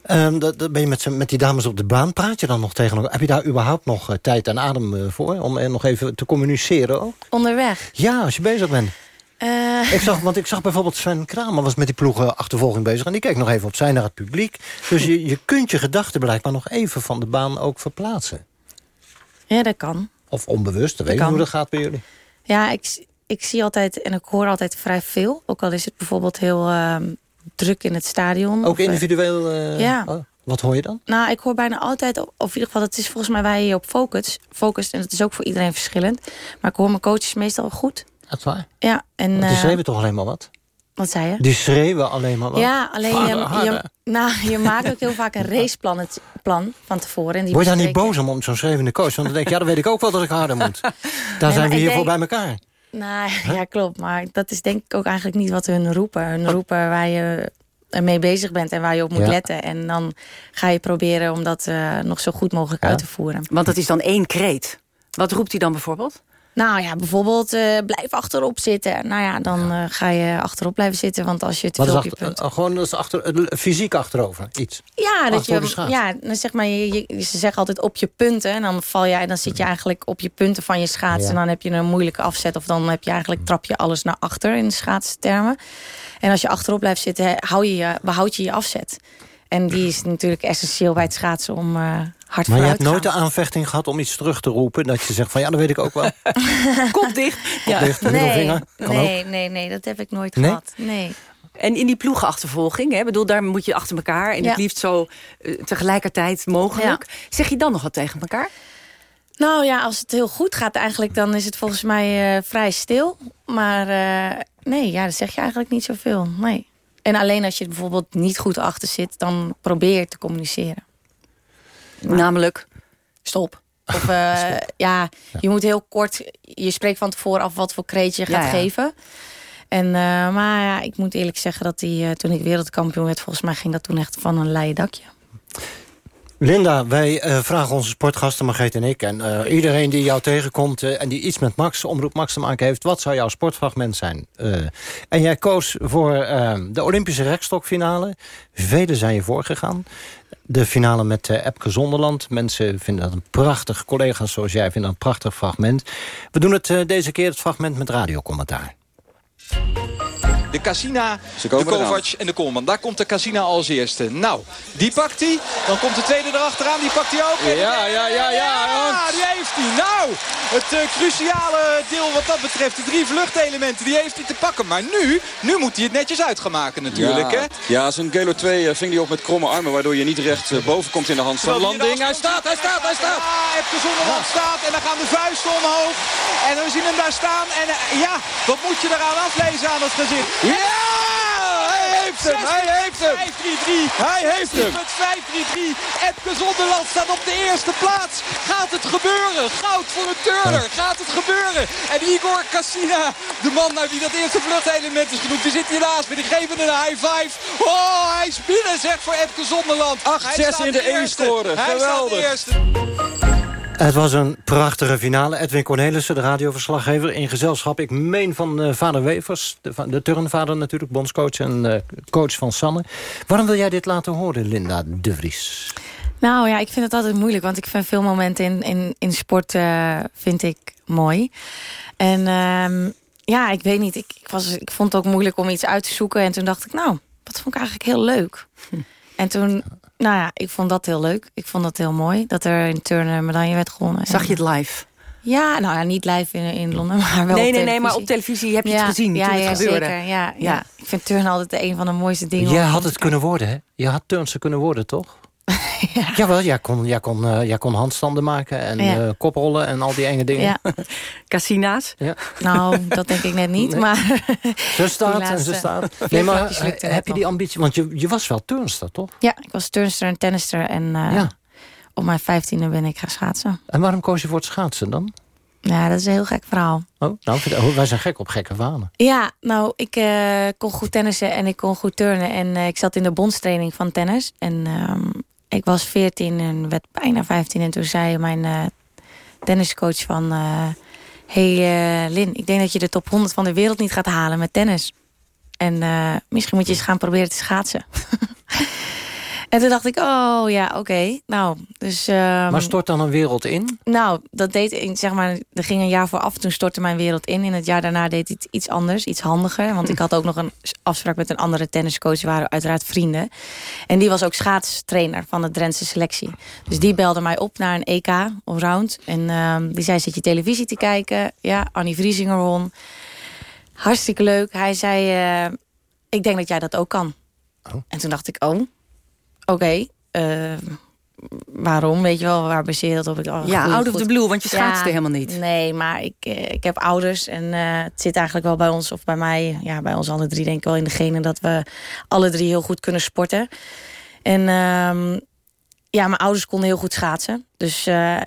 Ehm, dat, dat ben je met, met die dames op de baan, praat je dan nog tegen elkaar? Heb je daar überhaupt nog eh, tijd en adem eh, voor? Om nog even te communiceren ook? Onderweg. Ja, als je bezig bent. Eh, Ik zag, want ik zag bijvoorbeeld Sven Kramer was met die ploegenachtervolging bezig. En die keek nog even opzij naar het publiek. Dus je, je kunt je gedachten blijkbaar nog even van de baan ook verplaatsen. ja, dat kan. Of onbewust, dat weet niet hoe dat gaat bij jullie. Ja, ik, ik zie altijd en ik hoor altijd vrij veel. Ook al is het bijvoorbeeld heel ehm, druk in het stadion. Ook Of, eh, individueel? eh, Ja. oh, wat hoor je dan? Nou, ik hoor bijna altijd, of in ieder geval, het is volgens mij waar je je op focust. focust en dat is ook voor iedereen verschillend. Maar ik hoor mijn coaches meestal goed. Dat is waar. Ja, en... Die eh, schreeuwen toch alleen maar wat? Wat zei je? Die schreeuwen alleen maar wat. Ja, alleen je, Harder, je, nou, je [LAUGHS] maakt ook heel vaak een raceplan het, plan van tevoren. En die Word je daar niet je. boos om, om zo'n schreeuwende coach? Want dan denk ik, ja, dan weet ik ook wel dat ik harder moet. [LAUGHS] Daar zijn we hiervoor denk- bij elkaar. Nou, ja, klopt. Maar dat is denk ik ook eigenlijk niet wat hun roepen. Hun roepen waar je mee bezig bent en waar je op moet Ja. letten. En dan ga je proberen om dat eh, nog zo goed mogelijk uit te voeren. Want het is dan één kreet. Wat roept hij dan bijvoorbeeld? Nou ja, bijvoorbeeld uh, blijf achterop zitten. Nou ja, dan uh, ga je achterop blijven zitten. Want als je te veel punt... Gewoon dat is achter, fysiek achterover, iets? Ja, dat je, ja dan zeg maar, je, je, ze zeggen altijd op je punten. En dan, val je, dan zit je eigenlijk op je punten van je schaats. Ja. En dan heb je een moeilijke afzet. Of dan heb je eigenlijk, trap je alles naar achter in schaatstermen. En als je achterop blijft zitten, hou je, behoud je je afzet. En die is natuurlijk essentieel bij het schaatsen om uh, hard Maar je hebt nooit de aanvechting gehad om iets terug te roepen? Dat je zegt van ja, dat weet ik ook wel. [LAUGHS] Kop dicht. Kop dicht, middelvinger. Nee, nee, nee, nee, dat heb ik nooit nee? gehad. Nee. En in die ploegenachtervolging, hè, bedoel, daar moet je achter elkaar... en ja. het liefst zo uh, tegelijkertijd mogelijk. Ja. Zeg je dan nog wat tegen elkaar? Nou ja, als het heel goed gaat eigenlijk... dan is het volgens mij uh, vrij stil. Maar uh, nee, ja, dat zeg je eigenlijk niet zoveel. Nee. En alleen als je bijvoorbeeld niet goed achter zit... dan probeer je te communiceren. Maar, Namelijk? Stop. [LAUGHS] Of uh, stop. Ja, je moet heel kort... Je spreekt van tevoren af wat voor kreet je gaat geven. En, uh, maar ja, ik moet eerlijk zeggen dat die, uh, toen ik wereldkampioen werd... volgens mij ging dat toen echt van een leien dakje. Linda, wij uh, vragen onze sportgasten, Margreet en ik... en uh, iedereen die jou tegenkomt uh, en die iets met Max, Omroep Max te maken heeft... wat zou jouw sportfragment zijn? en jij koos voor de Olympische rekstokfinale. Velen zijn je voorgegaan. De finale met Epke Zonderland. Mensen vinden dat een prachtig, collega's zoals jij vinden dat een prachtig fragment. We doen het deze keer, het fragment met radiocommentaar. De Casina, de Kovac en de Koolman. Daar komt de Casina als eerste. Nou, die pakt hij. Dan komt de tweede erachteraan. Die pakt hij ook. Ja, ja, ja, ja. Ja, die heeft hij. Nou, het uh, cruciale deel wat dat betreft. De drie vluchtelementen, die heeft hij te pakken. Maar nu, nu moet hij het netjes uit gaan maken natuurlijk. Ja, hè? ja zijn Gelo 2 uh, ving hij op met kromme armen. Waardoor je niet recht uh, boven komt in de handstand. Landing, hij staat, hij staat, hij staat. Ja, Epke Zonderland staat. En dan gaan de vuisten omhoog. En we zien hem daar staan. En ja, wat moet je eraan aflezen aan het gezicht? Ja! Hij heeft hem! Hij heeft hem! 5-3-3. Hij heeft hem! 5-3-3. Epke Zonderland staat op de eerste plaats. Gaat het gebeuren? Goud voor een turner. Gaat het gebeuren? En Igor Cassina, de man naar wie dat eerste vluchtelement is genoemd, die zit hiernaast. Maar die geven een high five. Oh, hij is binnen, zegt voor Epke Zonderland. 8-6 in de E-score. Geweldig. Het was een prachtige finale. Edwin Cornelissen, de radioverslaggever, in gezelschap. Ik meen van uh, vader Wevers, de, de turnvader natuurlijk, bondscoach en uh, coach van Sanne. Waarom wil jij dit laten horen, Linda de Vries? Nou ja, ik vind het altijd moeilijk, want ik vind veel momenten in, in, in sport uh, vind ik mooi. En um, ja, ik weet niet, ik, ik, was, ik vond het ook moeilijk om iets uit te zoeken. En toen dacht ik, nou, dat vond ik eigenlijk heel leuk. Hm. En toen nou ja, ik vond dat heel leuk. Ik vond dat heel mooi. Dat er in turnen een medaille werd gewonnen. Zag je het live? Ja, nou ja, niet live in, in Londen, maar wel Nee, nee, nee, maar op televisie heb je ja, het gezien ja, toen het ja, gebeurde. Zeker, ja, ja. ja, ik vind turnen altijd een van de mooiste dingen. Jij had het kunnen worden, hè? Je had turnster kunnen worden, toch? [LAUGHS] ja. Jawel, jij kon, jij, kon, uh, jij kon handstanden maken en ja. uh, koprollen en al die enge dingen. Ja. [LAUGHS] Casina's? Ja. Nou, dat denk ik net niet, nee. maar... [LAUGHS] Ze staat en ze staat. Nee, maar heb je die ambitie? Want je, je was wel turnster, toch? Ja, ik was turnster en tennister en uh, op mijn vijftiende ben ik gaan schaatsen. En waarom koos je voor het schaatsen dan? Ja, dat is een heel gek verhaal. Oh, nou, wij zijn gek op gekke vanen. Ja, nou, ik uh, kon goed tennissen en ik kon goed turnen. En uh, ik zat in de bondstraining van tennis. En um, ik was 14 en werd bijna 15. En toen zei mijn uh, tenniscoach van... Uh, hey uh, Lin, ik denk dat je de top 100 van de wereld niet gaat halen met tennis. En misschien moet je eens gaan proberen te schaatsen. [LAUGHS] En toen dacht ik, oh ja, oké. Okay. Nou, dus... Um, maar stort dan een wereld in? Nou, dat deed, zeg maar, er ging een jaar vooraf. Toen stortte mijn wereld in. In het jaar daarna deed hij iets anders, iets handiger. Want ik had ook nog een afspraak met een andere tenniscoach. We waren uiteraard vrienden. En die was ook schaatstrainer van de Drentse selectie. Dus die belde mij op naar een EK, allround. En um, die zei, zit je televisie te kijken? Ja, Annie Vriesinger won. Hartstikke leuk. Hij zei, uh, ik denk dat jij dat ook kan. Oh. En toen dacht ik, oh... Oké, okay, uh, waarom? Weet je wel, waar baseer dat op? Ik, oh, ja, out of the blue, want je schaatste ja, helemaal niet. Nee, maar ik, ik heb ouders en uh, het zit eigenlijk wel bij ons, of bij mij, ja, bij ons alle drie denk ik wel in degene dat we alle drie heel goed kunnen sporten. En um, ja, mijn ouders konden heel goed schaatsen. Dus uh,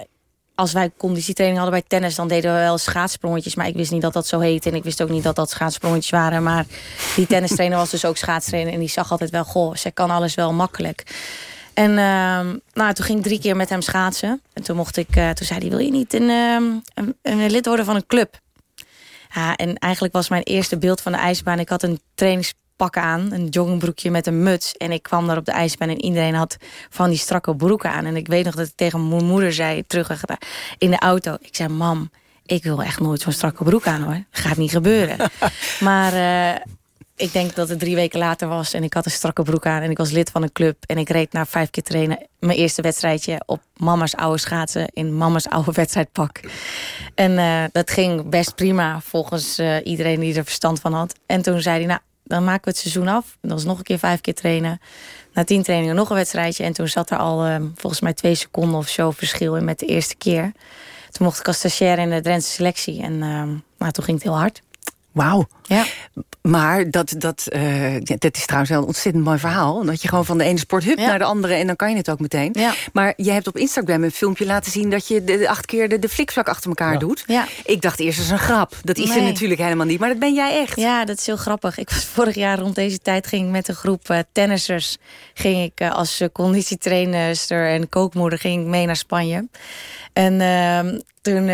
als wij conditietraining hadden bij tennis, dan deden we wel schaatsprongetjes. Maar ik wist niet dat dat zo heette. En ik wist ook niet dat dat schaatssprongetjes waren. Maar die tennistrainer was dus ook schaatstrainer. En die zag altijd wel, goh, ze kan alles wel makkelijk. En ehm, nou, toen ging ik drie keer met hem schaatsen. En toen, mocht ik, eh, toen zei hij, wil je niet een, ehm, een, een lid worden van een club? Ja, en eigenlijk was mijn eerste beeld van de ijsbaan... ik had een trainingspak aan, een joggingbroekje met een muts... en ik kwam daar op de ijsbaan en iedereen had van die strakke broeken aan. En ik weet nog dat ik tegen mijn moeder zei, terug in de auto... ik zei, mam, ik wil echt nooit zo'n strakke broek aan hoor. Gaat niet gebeuren. [LAUGHS] maar uh, ik denk dat het drie weken later was en ik had een strakke broek aan en ik was lid van een club en ik reed na vijf keer trainen mijn eerste wedstrijdje op mama's oude schaatsen in mama's oude wedstrijdpak. En uh, dat ging best prima volgens uh, iedereen die er verstand van had. En toen zei hij, nou, dan maken we het seizoen af. Dat was nog een keer vijf keer trainen. Na tien trainingen nog een wedstrijdje. En toen zat er al uh, volgens mij twee seconden of zo verschil in met de eerste keer. Toen mocht ik als stagiair in de Drentse selectie. En nou, toen ging het heel hard. Wauw. Ja. Maar dat, dat, uh, dat is trouwens wel een ontzettend mooi verhaal. Dat je gewoon van de ene sport hup ja. naar de andere... en dan kan je het ook meteen. Ja. Maar je hebt op Instagram een filmpje laten zien... dat je de, de acht keer de, de flikvlak achter elkaar ja. doet. Ja. Ik dacht eerst, dat is een grap. Dat is nee. er natuurlijk helemaal niet. Maar dat ben jij echt. Ja, dat is heel grappig. Ik was vorig jaar rond deze tijd... ging ik met een groep uh, tennissers... ging ik uh, als conditietrainer en kookmoeder... ging ik mee naar Spanje. En ehm, toen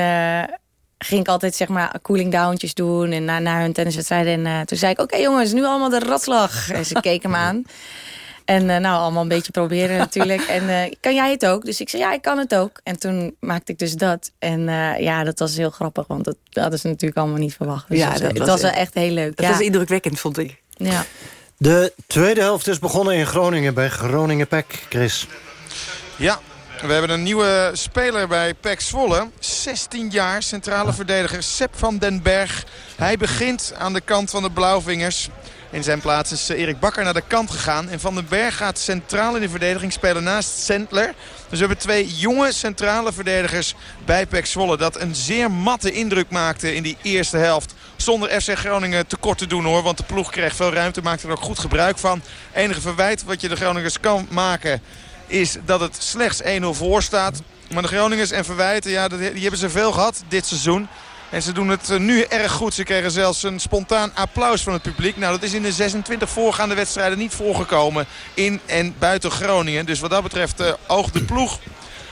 ging ik altijd zeg maar cooling downtjes doen en na, na hun tenniswedstrijden. En uh, toen zei ik, oké okay, jongens, nu allemaal de ratslag. [LAUGHS] En ze keken me aan. En uh, nou, allemaal een beetje proberen natuurlijk. En uh, kan jij het ook? Dus ik zei, ja, ik kan het ook. En toen maakte ik dus dat. En ja, dat was heel grappig, want dat hadden ze natuurlijk allemaal niet verwacht. Dus ja, dat, dat het was, was wel echt heel leuk. Dat ja. was indrukwekkend, vond ik. Ja. De tweede helft is begonnen in Groningen bij Groningen Pek, Chris. Ja, we hebben een nieuwe speler bij PEC Zwolle. 16 jaar, centrale verdediger Sepp van den Berg. Hij begint aan de kant van de Blauwvingers. In zijn plaats is Erik Bakker naar de kant gegaan. En Van den Berg gaat centraal in de verdediging spelen naast Sendler. Dus we hebben twee jonge centrale verdedigers bij PEC Zwolle. Dat een zeer matte indruk maakte in die eerste helft. Zonder FC Groningen tekort te doen hoor. Want de ploeg kreeg veel ruimte, maakte er ook goed gebruik van. Enige verwijt wat je de Groningers kan maken is dat het slechts 1-0 voor staat. Maar de Groningers en Verwijten, ja, die hebben ze veel gehad dit seizoen. En ze doen het nu erg goed. Ze kregen zelfs een spontaan applaus van het publiek. Nou, dat is in de 26 voorgaande wedstrijden niet voorgekomen in en buiten Groningen. Dus wat dat betreft uh, oogt de ploeg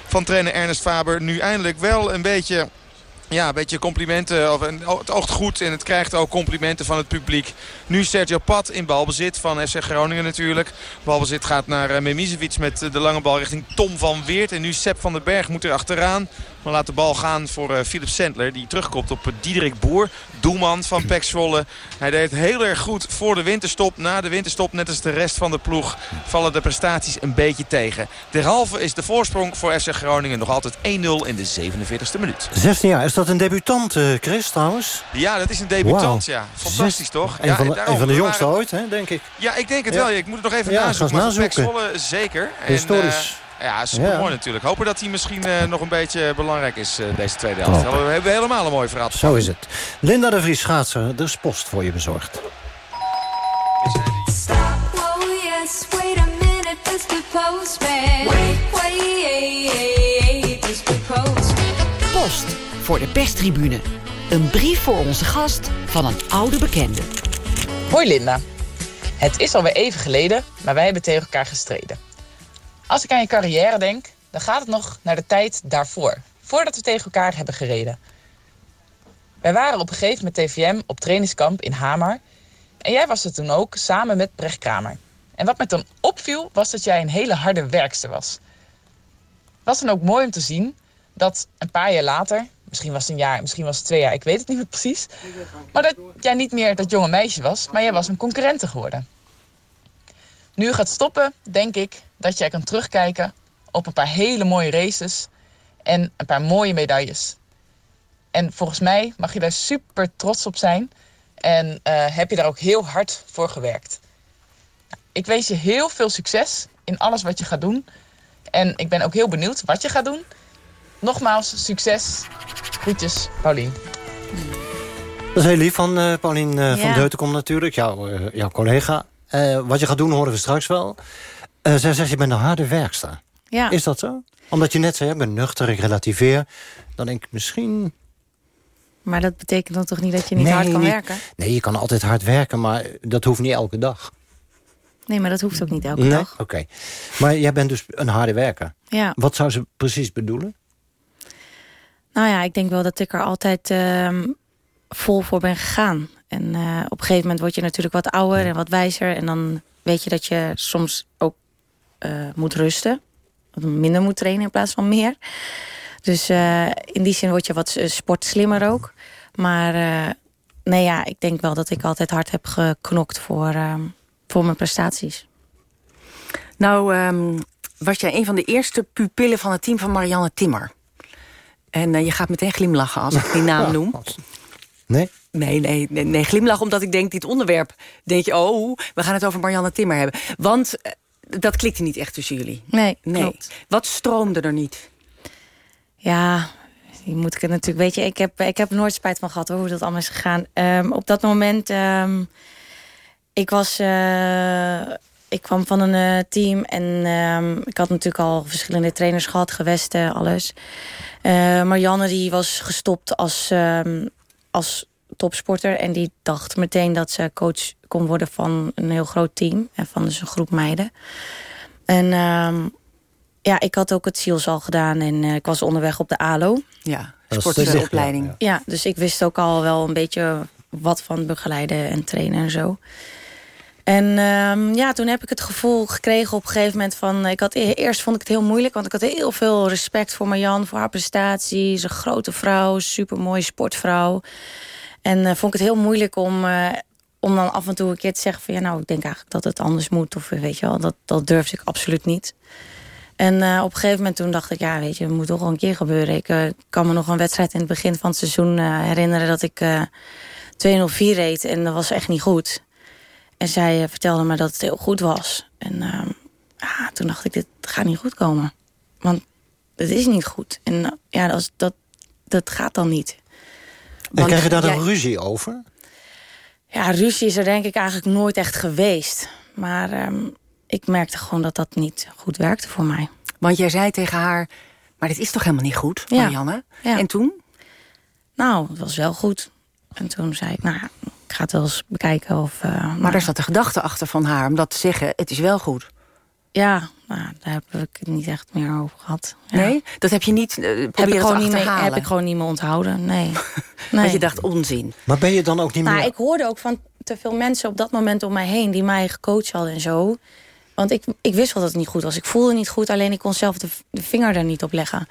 van trainer Ernest Faber nu eindelijk wel een beetje... Ja, een beetje complimenten. Of, het oogt goed en het krijgt ook complimenten van het publiek. Nu Sergio Pat in balbezit van FC Groningen natuurlijk. Balbezit gaat naar Memisevic met de lange bal richting Tom van Weert. En nu Sepp van den Berg moet er achteraan. Maar laat de bal gaan voor uh, Philip Sendler. Die terugkomt op uh, Diederik Boer. Doelman van Pek Zwolle. Hij deed heel erg goed voor de winterstop. Na de winterstop, net als de rest van de ploeg, vallen de prestaties een beetje tegen. Derhalve is de voorsprong voor FC Groningen nog altijd 1-0 in de 47e minuut. 16 jaar, is dat een debutant, uh, Chris, trouwens? Ja, dat is een debutant, wow. ja. Fantastisch, toch? Een ja, van de, een van de jongste waren... ooit, hè, denk ik. Ja, ik denk het ja. wel. Ik moet het nog even ja, nazoeken. Maar. Pek Zwolle zeker. Historisch. En, ja, super ja. mooi natuurlijk. Hopen dat hij misschien uh, nog een beetje belangrijk is uh, deze tweede helft. We hebben helemaal een mooi verhaal. Zo is het. Linda de Vries schaatser, er is post voor je bezorgd. Stop, oh yes, wait a minute. Postman. Wait, wait. Postman. Post voor de perstribune. Een brief voor onze gast van een oude bekende. Hoi Linda. Het is alweer even geleden, maar wij hebben tegen elkaar gestreden. Als ik aan je carrière denk, dan gaat het nog naar de tijd daarvoor. Voordat we tegen elkaar hebben gereden. Wij waren op een gegeven moment TVM op trainingskamp in Hamar. En jij was er toen ook, samen met Brecht Kramer. En wat me dan opviel, was dat jij een hele harde werkster was. Het was dan ook mooi om te zien dat een paar jaar later... misschien was het een jaar, misschien was het twee jaar, ik weet het niet meer precies... maar dat jij niet meer dat jonge meisje was, maar jij was een concurrente geworden. Nu gaat stoppen, denk ik dat jij kan terugkijken op een paar hele mooie races en een paar mooie medailles. En volgens mij mag je daar super trots op zijn en uh, heb je daar ook heel hard voor gewerkt. Ik wens je heel veel succes in alles wat je gaat doen. En ik ben ook heel benieuwd wat je gaat doen. Nogmaals, succes. Groetjes, Paulien. Dat is heel lief van uh, Paulien uh, ja. van Deutenkom natuurlijk, jouw, jouw collega. Wat je gaat doen horen we straks wel. Uh, zij zegt, je bent een harde werkster. Ja. Is dat zo? Omdat je net zei, ik ben nuchter, ik relativeer. Dan denk ik misschien... Maar dat betekent dan toch niet dat je niet nee, hard kan werken? Nee, je kan altijd hard werken, maar dat hoeft niet elke dag. Nee, maar dat hoeft ook niet elke Nee? dag. Oké. Maar jij bent dus een harde werker. Ja. Wat zou ze precies bedoelen? Nou ja, ik denk wel dat ik er altijd ehm, vol voor ben gegaan. En eh, op een gegeven moment word je natuurlijk wat ouder en wat wijzer. En dan weet je dat je soms ook eh, moet rusten. Wat Minder moet trainen in plaats van meer. Dus eh, in die zin word je wat sportslimmer ook. Maar eh, nee ja, ik denk wel dat ik altijd hard heb geknokt voor, ehm, voor mijn prestaties. Nou, ehm, was jij een van de eerste pupillen van het team van Marianne Timmer. En eh, je gaat meteen glimlachen als ik die naam [LAUGHS] noem. Nee? Nee, nee, nee, nee, glimlach omdat ik denk, dit onderwerp... denk je, oh, we gaan het over Marianne Timmer hebben. Want eh, dat klikte niet echt tussen jullie. Nee, Nee. klopt. Wat stroomde er niet? Ja, die moet ik het natuurlijk. Weet je, ik heb, ik heb nooit spijt van gehad hoor, hoe dat allemaal is gegaan. Ehm, op dat moment, ehm, ik was. eh, ik kwam van een eh, team en ehm, ik had natuurlijk al verschillende trainers gehad, gewesten, alles. Eh Marianne die was gestopt als, ehm, als topsporter en die dacht meteen dat ze coach kon worden van een heel groot team en van dus een groep meiden. En ehm, ja, ik had ook het SEALS al gedaan en eh, ik was onderweg op de ALO. Ja, Dat is sportieve de- opleiding. ja, Ja, dus ik wist ook al wel een beetje wat van begeleiden en trainen en zo. En ehm, ja, toen heb ik het gevoel gekregen op een gegeven moment van... Ik had, e- eerst vond ik het heel moeilijk, want ik had heel veel respect voor Marjan... voor haar prestaties, een grote vrouw, supermooie sportvrouw. En eh, vond ik het heel moeilijk om, eh, om dan af en toe een keer te zeggen... van ja, nou, ik denk eigenlijk dat het anders moet. Of weet je wel, dat, dat durfde ik absoluut niet. En eh, op een gegeven moment toen dacht ik, ja, weet je, het moet toch wel een keer gebeuren. Ik kan me nog een wedstrijd in het begin van het seizoen herinneren dat ik eh 2-0-4 reed. En dat was echt niet goed. En zij eh, vertelde me dat het heel goed was. En eh, ja, toen dacht ik, dit gaat niet goed komen. Want het is niet goed. En eh, ja, dat, dat, dat gaat dan niet. En Want krijg je daar een ruzie over? ja, ruzie is er denk ik eigenlijk nooit echt geweest. Maar ehm, ik merkte gewoon dat dat niet goed werkte voor mij. Want jij zei tegen haar, maar dit is toch helemaal niet goed, Ja. Marianne? Ja. En toen? Nou, het was wel goed. En toen zei ik, nou ja, ik ga het wel eens bekijken. Of, eh, Maar daar zat de gedachte achter van haar om dat te zeggen, het is wel goed. Ja, nou, daar heb ik het niet echt meer over gehad. Ja. Nee? Dat heb je niet uh, heb ik, gewoon te niet meer, heb ik gewoon niet meer onthouden, nee. [LAUGHS] nee. Want je dacht onzin. Maar ben je dan ook niet Nou, meer... ik hoorde ook van te veel mensen op dat moment om mij heen... die mij gecoacht hadden en zo. Want ik, ik wist wel dat het niet goed was. Ik voelde niet goed, alleen ik kon zelf de, de vinger er niet op leggen.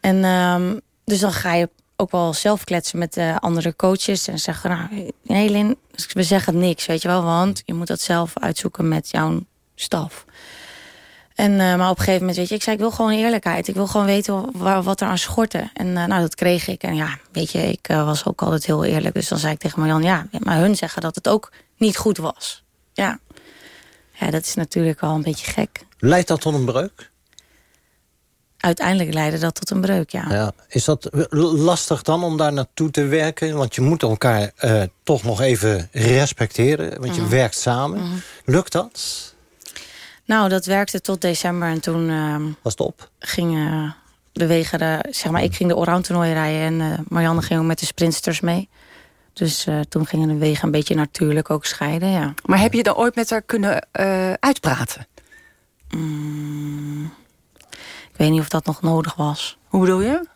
En ehm, dus dan ga je ook wel zelf kletsen met de andere coaches... en zeggen, nou, nee Lin, we zeggen niks, weet je wel... want je moet dat zelf uitzoeken met jouw staf. En, eh, maar op een gegeven moment, weet je, ik zei, ik wil gewoon eerlijkheid. Ik wil gewoon weten waar, wat er aan schortte. En eh, nou, dat kreeg ik. En ja, weet je, ik eh, was ook altijd heel eerlijk. Dus dan zei ik tegen Marjan, ja, maar hun zeggen dat het ook niet goed was. Ja. Ja, dat is natuurlijk wel een beetje gek. Leidt dat tot een breuk? Uiteindelijk leidde dat tot een breuk, ja. Ja. Is dat lastig dan om daar naartoe te werken? Want je moet elkaar eh, toch nog even respecteren. Want je Mhm. werkt samen. Mhm. Lukt dat? Nou, dat werkte tot december. En toen ehm, Was het op? gingen de wegen... Zeg maar, ik ging de allround toernooi rijden. En eh, Marianne ging ook met de sprintsters mee. Dus eh, toen gingen de wegen een beetje natuurlijk ook scheiden, ja. Maar heb je dan ooit met haar kunnen eh, uitpraten? Ik weet niet of dat nog nodig was. Hoe bedoel je?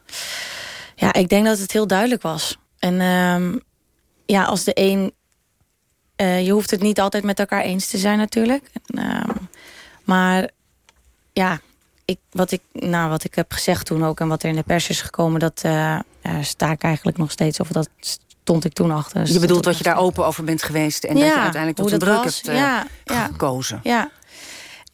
Ja, ik denk dat het heel duidelijk was. En ehm, ja, als de een... eh, je hoeft het niet altijd met elkaar eens te zijn natuurlijk. En, ehm, maar ja, ik, wat, ik, nou, wat ik heb gezegd toen ook... en wat er in de pers is gekomen... dat ja, sta ik eigenlijk nog steeds... of dat stond ik toen achter. Je bedoelt dat je daar open over bent geweest... en dat je uiteindelijk tot een was. hebt eh, ja. gekozen. Ja.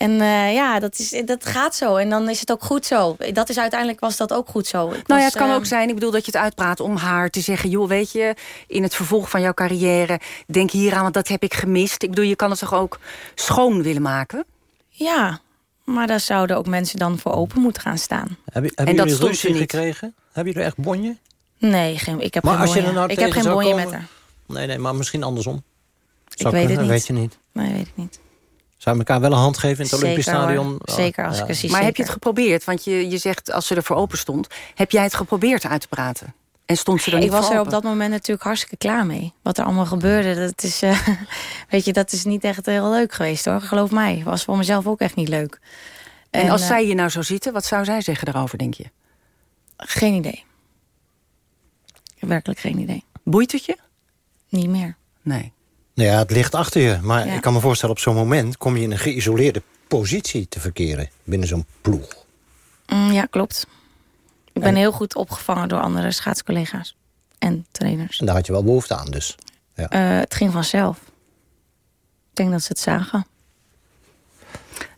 En eh, ja, dat, is, dat gaat zo. En dan is het ook goed zo. Dat is uiteindelijk was dat ook goed zo. Ik Nou ja, het kan ehm, ook zijn, ik bedoel dat je het uitpraat om haar te zeggen... joh, weet je, in het vervolg van jouw carrière... denk hier aan, want dat heb ik gemist. Ik bedoel, je kan het toch ook schoon willen maken? Ja, maar daar zouden ook mensen dan voor open moeten gaan staan. Heb je, En dat stond ruzie ze niet. gekregen? Heb je er echt bonje? Nee, geen, ik heb Maar geen als je bonje. er nou ik heb tegen geen zou bonje komen- met haar. Nee, nee, maar misschien andersom. Ik weet het niet. weet je niet. Nee, weet ik niet. Zou je elkaar wel een hand geven in het Zeker, Olympisch Stadion? hoor. Zeker, als ik er zie. Maar heb je het geprobeerd? Want je, je zegt, als ze ervoor open stond... heb jij het geprobeerd uit te praten? En stond ze er ik niet was voor er op dat moment natuurlijk hartstikke klaar mee. Wat er allemaal gebeurde, dat is, eh, [LAUGHS] weet je, dat is niet echt heel leuk geweest hoor. Geloof mij, was voor mezelf ook echt niet leuk. En als eh, zij je nou zou zitten, wat zou zij zeggen daarover, denk je? Geen idee. Werkelijk geen idee. Boeit het je? Niet meer. Nee. Nou ja, het ligt achter je. Maar Ja. ik kan me voorstellen, op zo'n moment... kom je in een geïsoleerde positie te verkeren binnen zo'n ploeg. Mm, ja, klopt. Ik ben heel goed opgevangen door andere schaatscollega's en trainers. En daar had je wel behoefte aan dus. Ja. Eh, het ging vanzelf. Ik denk dat ze het zagen.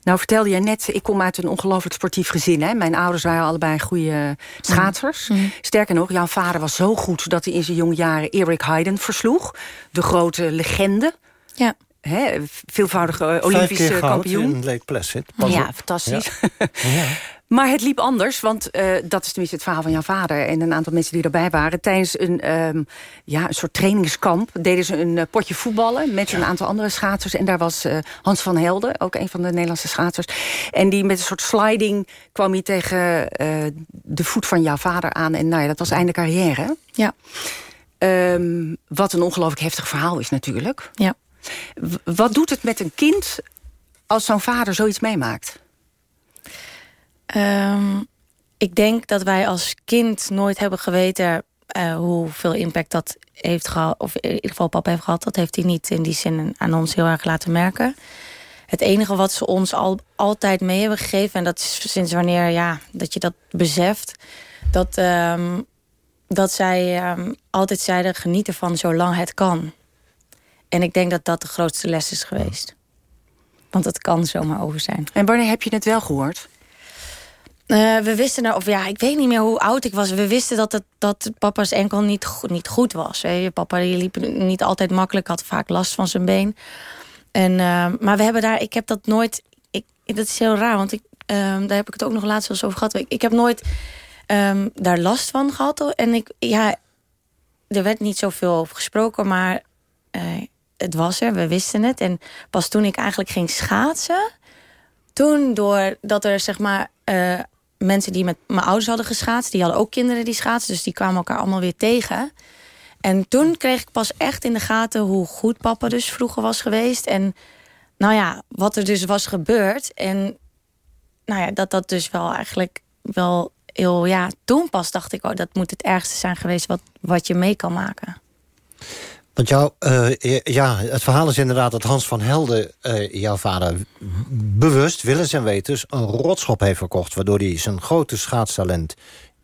Nou vertelde jij net, ik kom uit een ongelooflijk sportief gezin. Hè? Mijn ouders waren allebei goede schaatsers. Sterker nog, jouw vader was zo goed... dat hij in zijn jonge jaren Eric Heiden versloeg. De grote legende. Ja. Hè? Veelvoudige eh, Vijf Olympische kampioen. in Lake Placid. Pas Ja, op. fantastisch. Ja. Ja. [LAUGHS] Maar het liep anders, want eh, dat is tenminste het verhaal van jouw vader... en een aantal mensen die erbij waren. Tijdens een, ehm, ja, een soort trainingskamp deden ze een eh, potje voetballen... met een aantal andere schaatsers. En daar was eh, Hans van Helden, ook een van de Nederlandse schaatsers. En die met een soort sliding kwam hij tegen de voet van jouw vader aan. En nou ja, dat was einde carrière. Ja. Ehm, wat een ongelooflijk heftig verhaal is natuurlijk. Ja. W- wat doet het met een kind als zo'n vader zoiets meemaakt? Ehm, ik denk dat wij als kind nooit hebben geweten eh, hoeveel impact dat heeft gehad. Of in ieder geval papa heeft gehad. Dat heeft hij niet in die zin aan ons heel erg laten merken. Het enige wat ze ons al, altijd mee hebben gegeven... en dat is sinds wanneer ja, dat je dat beseft... dat, ehm, dat zij ehm, altijd zeiden... geniet ervan zolang het kan. En ik denk dat dat de grootste les is geweest. Want het kan zomaar over zijn. En wanneer heb je het wel gehoord? Eh, we wisten, nou, of ja, ik weet niet meer hoe oud ik was. We wisten dat, het, dat papa's enkel niet, go- niet goed was. Je. Papa die liep niet altijd makkelijk, had vaak last van zijn been. En, eh, maar we hebben daar, ik heb dat nooit. Ik, dat is heel raar, want ik, eh, daar heb ik het ook nog laatst wel eens over gehad. Ik, ik heb nooit ehm, daar last van gehad. En ik, ja, er werd niet zoveel over gesproken, maar eh, het was er, we wisten het. En pas toen ik eigenlijk ging schaatsen, toen doordat er zeg maar mensen die met mijn ouders hadden geschaatst, die hadden ook kinderen die schaatsen, dus die kwamen elkaar allemaal weer tegen. En toen kreeg ik pas echt in de gaten hoe goed papa dus vroeger was geweest. En nou ja, wat er dus was gebeurd. En nou ja, dat dat dus wel eigenlijk wel heel, ja, toen pas dacht ik, oh, dat moet het ergste zijn geweest wat, wat je mee kan maken. Want jou, eh, ja, het verhaal is inderdaad dat Hans van Helden... eh, jouw vader bewust, willens en wetens... een rotschop heeft verkocht... waardoor hij zijn grote schaatstalent...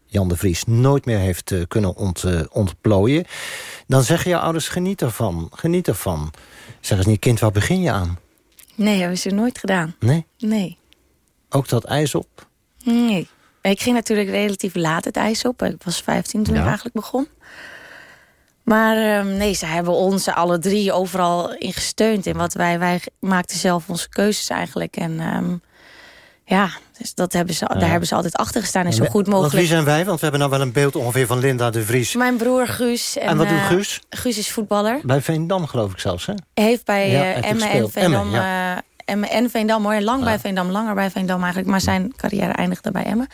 Jan de Vries nooit meer heeft eh, kunnen ont, ontplooien. Dan zeggen je ouders, geniet ervan, geniet ervan. Zeggen ze niet, kind, waar begin je aan? Nee, hebben ze nooit gedaan. Nee? Nee. Ook dat ijs op? Nee. Ik ging natuurlijk relatief laat het ijs op. Ik was 15 toen Ja. ik eigenlijk begon. Maar ehm, nee, ze hebben ons alle drie overal in gesteund. In wat wij, wij maakten zelf onze keuzes eigenlijk. En ehm, ja, dus dat hebben ze, daar hebben ze altijd achter gestaan. En zo goed Want mogelijk. wie zijn wij? Want we hebben nou wel een beeld ongeveer van Linda de Vries. Mijn broer Guus. En, En wat doet eh, Guus? Guus is voetballer. Bij Veendam geloof ik zelfs, hè? Hij heeft bij Ja, eh, Emmen en. Veendam... Emmen, ja. eh, en Veendam, hoor. Lang bij Veendam, langer bij Veendam eigenlijk. Maar zijn carrière eindigde bij Emmen.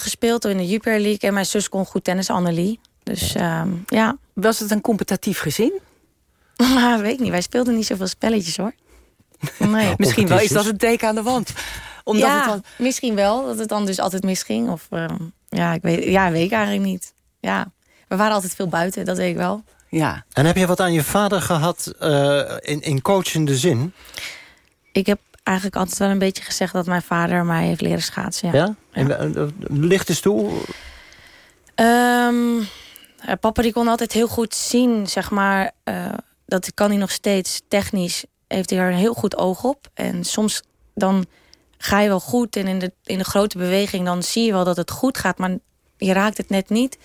Gespeeld in de Jupiler League. En mijn zus kon goed tennis, Annelie. Dus ja. ja. Was het een competitief gezin? Maar [LAUGHS] weet ik niet, wij speelden niet zoveel spelletjes hoor. [LAUGHS] Nee. Misschien wel is dat een teken aan de wand. Omdat ja, het dan... misschien wel. Dat het dan dus altijd misging. Of ehm, ja, ik weet, ja, weet ik eigenlijk niet. Ja. We waren altijd veel buiten, dat weet ik wel. Ja. En heb je wat aan je vader gehad eh, in, in coachende zin? Ik heb eigenlijk altijd wel een beetje gezegd dat mijn vader mij heeft leren schaatsen. Ja. Ja? En, eh, licht eens toe. Ehm, eh, papa die kon altijd heel goed zien, zeg maar. eh, dat kan hij nog steeds technisch. Heeft hij er een heel goed oog op. En soms dan ga je wel goed. En in de, in de grote beweging dan zie je wel dat het goed gaat. Maar je raakt het net niet.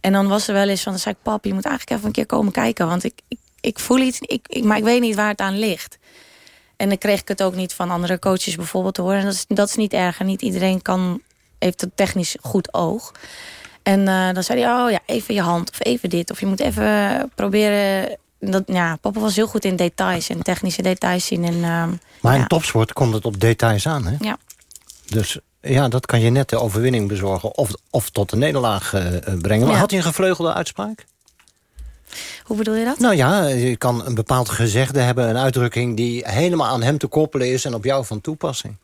En dan was er wel eens van, dan zei ik... pap, je moet eigenlijk even een keer komen kijken. Want ik, ik, ik voel iets, ik, ik, maar ik weet niet waar het aan ligt. En dan kreeg ik het ook niet van andere coaches bijvoorbeeld te horen. En dat is, dat is niet erg. En niet iedereen kan, heeft een technisch goed oog. En eh, dan zei hij, oh ja, even je hand of even dit. Of je moet even proberen... Dat, ja, papa was heel goed in details en technische details zien. En, ehm, Maar ja. in topsport komt het op details aan, hè? Ja. Dus ja, dat kan je net de overwinning bezorgen... of, of tot de nederlaag eh, brengen. Maar Ja. had hij een gevleugelde uitspraak? Hoe bedoel je dat? Nou ja, je kan een bepaald gezegde hebben, een uitdrukking... die helemaal aan hem te koppelen is en op jou van toepassing.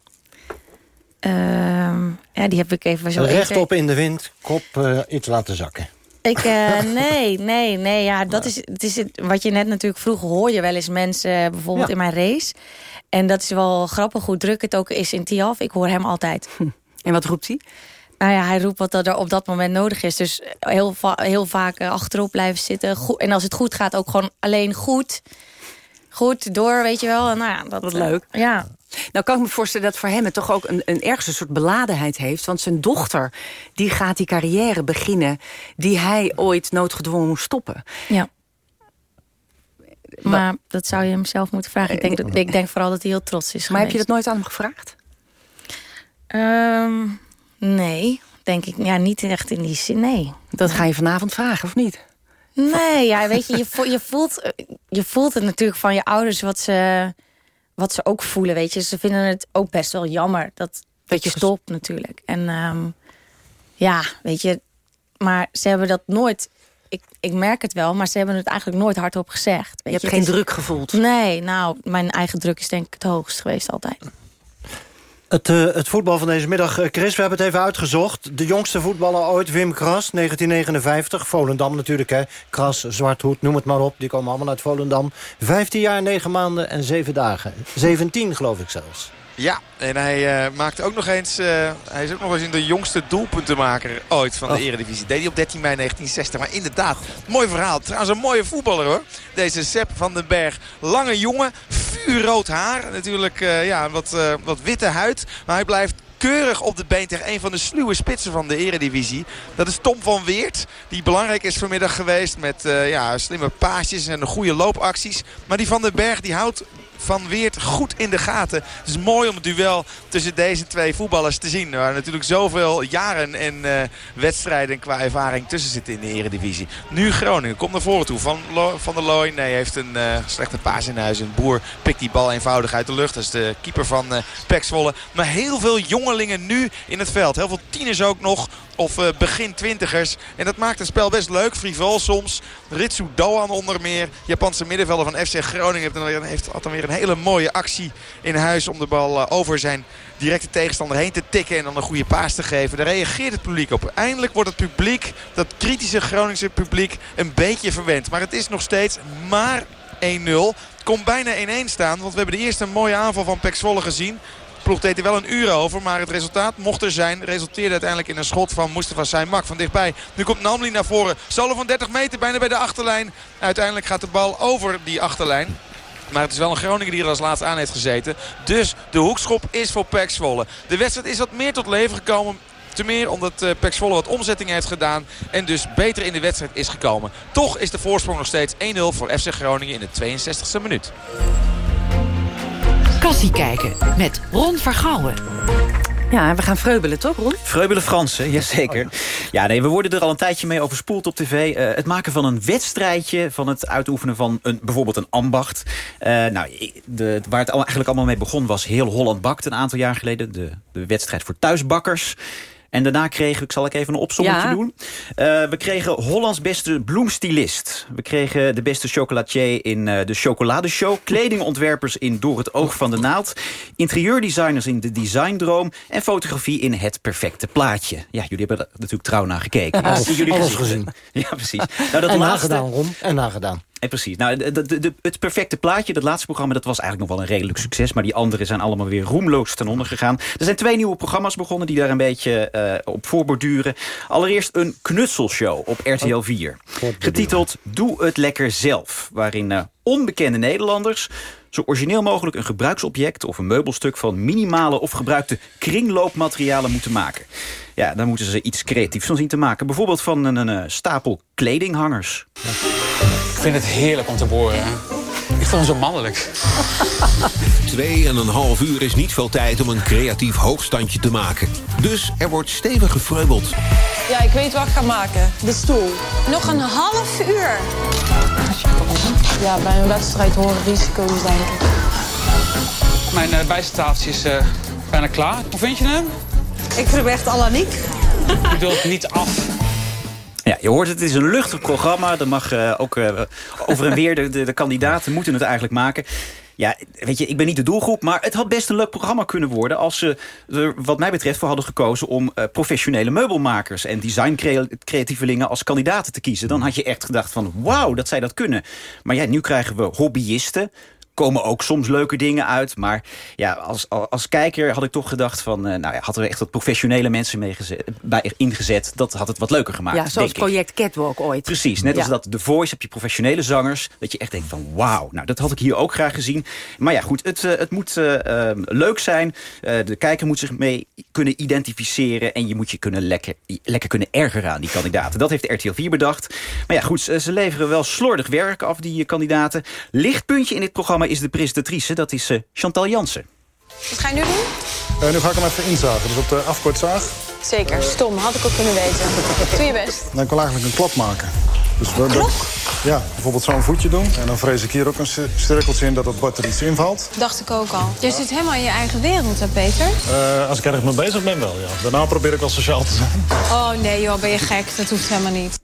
Ehm, ja, die heb ik even zo Rechtop in de wind, kop eh, iets laten zakken. Ik, eh, [LAUGHS] nee, nee, nee. Ja, dat is, het is het, wat je net natuurlijk vroeg hoor je wel eens mensen, eh, bijvoorbeeld Ja. in mijn race. En dat is wel grappig hoe druk het ook is in Tiaf. Ik hoor hem altijd. En wat roept hij? Nou ja, hij roept wat er op dat moment nodig is. Dus heel, va- heel vaak achterop blijven zitten. Goed, en als het goed gaat, ook gewoon alleen goed. Goed, door, weet je wel. En nou ja, dat, Wat leuk. Ja. Nou kan ik me voorstellen dat voor hem het toch ook een, een ergens soort beladenheid heeft. Want zijn dochter die gaat die carrière beginnen... die hij ooit noodgedwongen moest stoppen. Ja. Maar dat zou je hem zelf moeten vragen. Ik denk, dat, ik denk vooral dat hij heel trots is Maar heb je dat nooit aan hem gevraagd? Ehm, nee, denk ik. Ja, niet echt in die zin, nee. Dat ga je vanavond vragen, of niet? Nee, ja, weet je, je, voelt, eh, je voelt het natuurlijk van je ouders wat ze, wat ze ook voelen, weet je. Ze vinden het ook best wel jammer dat, dat je stopt natuurlijk. En ehm, ja, weet je, maar ze hebben dat nooit... Ik, ik merk het wel, maar ze hebben het eigenlijk nooit hardop gezegd. Weet Je hebt Het geen is- druk gevoeld? Nee, nou, mijn eigen druk is denk ik het hoogst geweest altijd. Het, eh, het voetbal van deze middag, eh, Chris, we hebben het even uitgezocht. De jongste voetballer ooit, Wim Kras, 1959. Volendam natuurlijk, hè. Kras, Zwarthoed, noem het maar op. Die komen allemaal uit Volendam. 15 jaar, 9 maanden en 7 dagen. 17 geloof ik zelfs. Ja, en hij eh, maakt ook nog eens. eh, hij is ook nog eens in de jongste doelpuntenmaker ooit van de Oh. Eredivisie. Deed hij op 13 mei 1960. Maar inderdaad, mooi verhaal. Trouwens, een mooie voetballer hoor. Deze Sepp van den Berg. Lange jongen, vuurrood haar. Natuurlijk eh, ja, wat, wat witte huid. Maar hij blijft keurig op de been tegen een van de sluwe spitsen van de eredivisie. Dat is Tom van Weert. Die belangrijk is vanmiddag geweest met ja, slimme paasjes en goede loopacties. Maar die van den Berg die houdt van Weert goed in de gaten. Het is mooi om het duel tussen deze twee voetballers te zien. Waar natuurlijk zoveel jaren en eh, wedstrijden qua ervaring tussen zitten in de eredivisie. Nu Groningen komt naar voren toe. Van, van der Looy nee, heeft een eh, slechte paas in huis. Een boer pikt die bal eenvoudig uit de lucht. Dat is de keeper van Zwolle. Maar heel veel jongelingen nu in het veld. Heel veel tieners ook nog. Of begin twintigers. En dat maakt het spel best leuk. Frivol soms. Ritsu Doan onder meer. Japanse middenvelder van FC Groningen heeft dan weer, heeft, had dan weer een hele mooie actie in huis. Om de bal eh, over zijn directe tegenstander heen te tikken. En dan een goede paas te geven. Daar reageert het publiek op. Eindelijk wordt het publiek, dat kritische Groningse publiek, een beetje verwend. Maar het is nog steeds maar 1-0. Het komt bijna 1-1 staan. Want we hebben de eerste mooie aanval van Pek Zwolle gezien. De ploeg deed er wel een uur over, maar het resultaat mocht er zijn. Resulteerde uiteindelijk in een schot van Mustafa Saimak van dichtbij. Nu komt Namli naar voren. Solo van 30 meter, bijna bij de achterlijn. Uiteindelijk gaat de bal over die achterlijn. Maar het is wel een Groningen die er als laatste aan heeft gezeten. Dus de hoekschop is voor Pek Zwolle. De wedstrijd is wat meer tot leven gekomen. Te meer omdat eh Pek Zwolle wat omzetting heeft gedaan. En dus beter in de wedstrijd is gekomen. Toch is de voorsprong nog steeds 1-0 voor FC Groningen in de 62e minuut. Kassie kijken met Ron Vergouwen. Ja, en we gaan vreubelen, toch, Ron? Vreubelen Fransen, jazeker. Ja, nee, we worden er al een tijdje mee overspoeld op tv. Eh, het maken van een wedstrijdje, van het uitoefenen van een, bijvoorbeeld een ambacht. Eh, nou, de, waar het eigenlijk allemaal mee begon was Heel Holland Bakt een aantal jaar geleden. De, de wedstrijd voor thuisbakkers. En daarna kregen we, ik zal ik even een opsommetje Ja. doen. Eh, we kregen Hollands beste bloemstylist. We kregen de beste chocolatier in eh, de chocoladeshow. Kledingontwerpers in Door het oog van de naald. Interieurdesigners in de designdroom. En fotografie in het perfecte plaatje. Ja, jullie hebben er natuurlijk trouw naar gekeken. Alles- Dat zien jullie alles gezien. Ja, precies. Nou, dat en laatste, nagedaan, Ron. En nagedaan. En precies. Nou, de, de, de- het perfecte plaatje, dat laatste programma, dat was eigenlijk nog wel een redelijk succes. Maar die andere zijn allemaal weer roemloos ten onder gegaan. Er zijn twee nieuwe programma's begonnen die daar een beetje eh, op voorborduren. Allereerst een knutselshow op RTL 4. Getiteld Doe het lekker zelf. Waarin eh, onbekende Nederlanders zo origineel mogelijk een gebruiksobject of een meubelstuk van minimale of gebruikte kringloopmaterialen moeten maken. Ja, dan moeten ze iets creatiefs van zien te maken. Bijvoorbeeld van een, een, eh, stapel kledinghangers. Ik vind het heerlijk om te boren. Ik vind hem zo mannelijk. [LAUGHS] Twee en een half uur is niet veel tijd om een creatief hoogstandje te maken. Dus er wordt stevig gefreubeld. Ja, ik weet wat ik ga maken. De stoel. Nog een half uur. Ja, bij een wedstrijd horen risico's, denk ik. Mijn uh, is eh, bijna klaar. Hoe vind je hem? Ik vind hem echt Alaniek. Ik bedoel het niet af. Ja, je hoort het, het is een luchtig programma. Er mag eh, ook eh, over en weer, de, de, kandidaten moeten het eigenlijk maken. Ja, weet je, ik ben niet de doelgroep, maar het had best een leuk programma kunnen worden... als ze er, wat mij betreft, voor hadden gekozen om eh, professionele meubelmakers... en designcreatievelingen als kandidaten te kiezen. Dan had je echt gedacht van, wauw, dat zij dat kunnen. Maar ja, nu krijgen we hobbyisten komen ook soms leuke dingen uit. Maar ja, als, als kijker had ik toch gedacht van... Uh, nou ja, hadden we echt wat professionele mensen mee gezet, bij, ingezet... dat had het wat leuker gemaakt, Ja, zoals project Catwalk ooit. Precies, net Ja. als dat The Voice heb je professionele zangers... dat je echt denkt van wauw, nou dat had ik hier ook graag gezien. Maar ja, goed, het, eh, het moet eh, eh, leuk zijn. De kijker moet zich mee kunnen identificeren... en je moet je kunnen lekker, lekker kunnen ergeren aan die kandidaten. Dat heeft RTL 4 bedacht. Maar ja, goed, ze leveren wel slordig werk af, die kandidaten. Lichtpuntje in dit programma is de presentatrice, dat is eh, Chantal Jansen. Wat ga je nu doen? Eh, nu ga ik hem even inzagen. Dus op de afkortzaag. Zeker, stom. Had ik ook kunnen weten. Doe je best. Dan kan ik eigenlijk een klap maken. Dus we, Ja, bijvoorbeeld zo'n voetje doen. En dan vrees ik hier ook een cir- cirkeltje in dat het bord er iets invalt. Dacht ik ook al. Jij zit helemaal in je eigen wereld, hè, Peter? Eh, als ik ergens mee bezig ben wel, ja. Daarna probeer ik wel sociaal te zijn. Oh nee joh, ben je gek? Dat hoeft helemaal niet.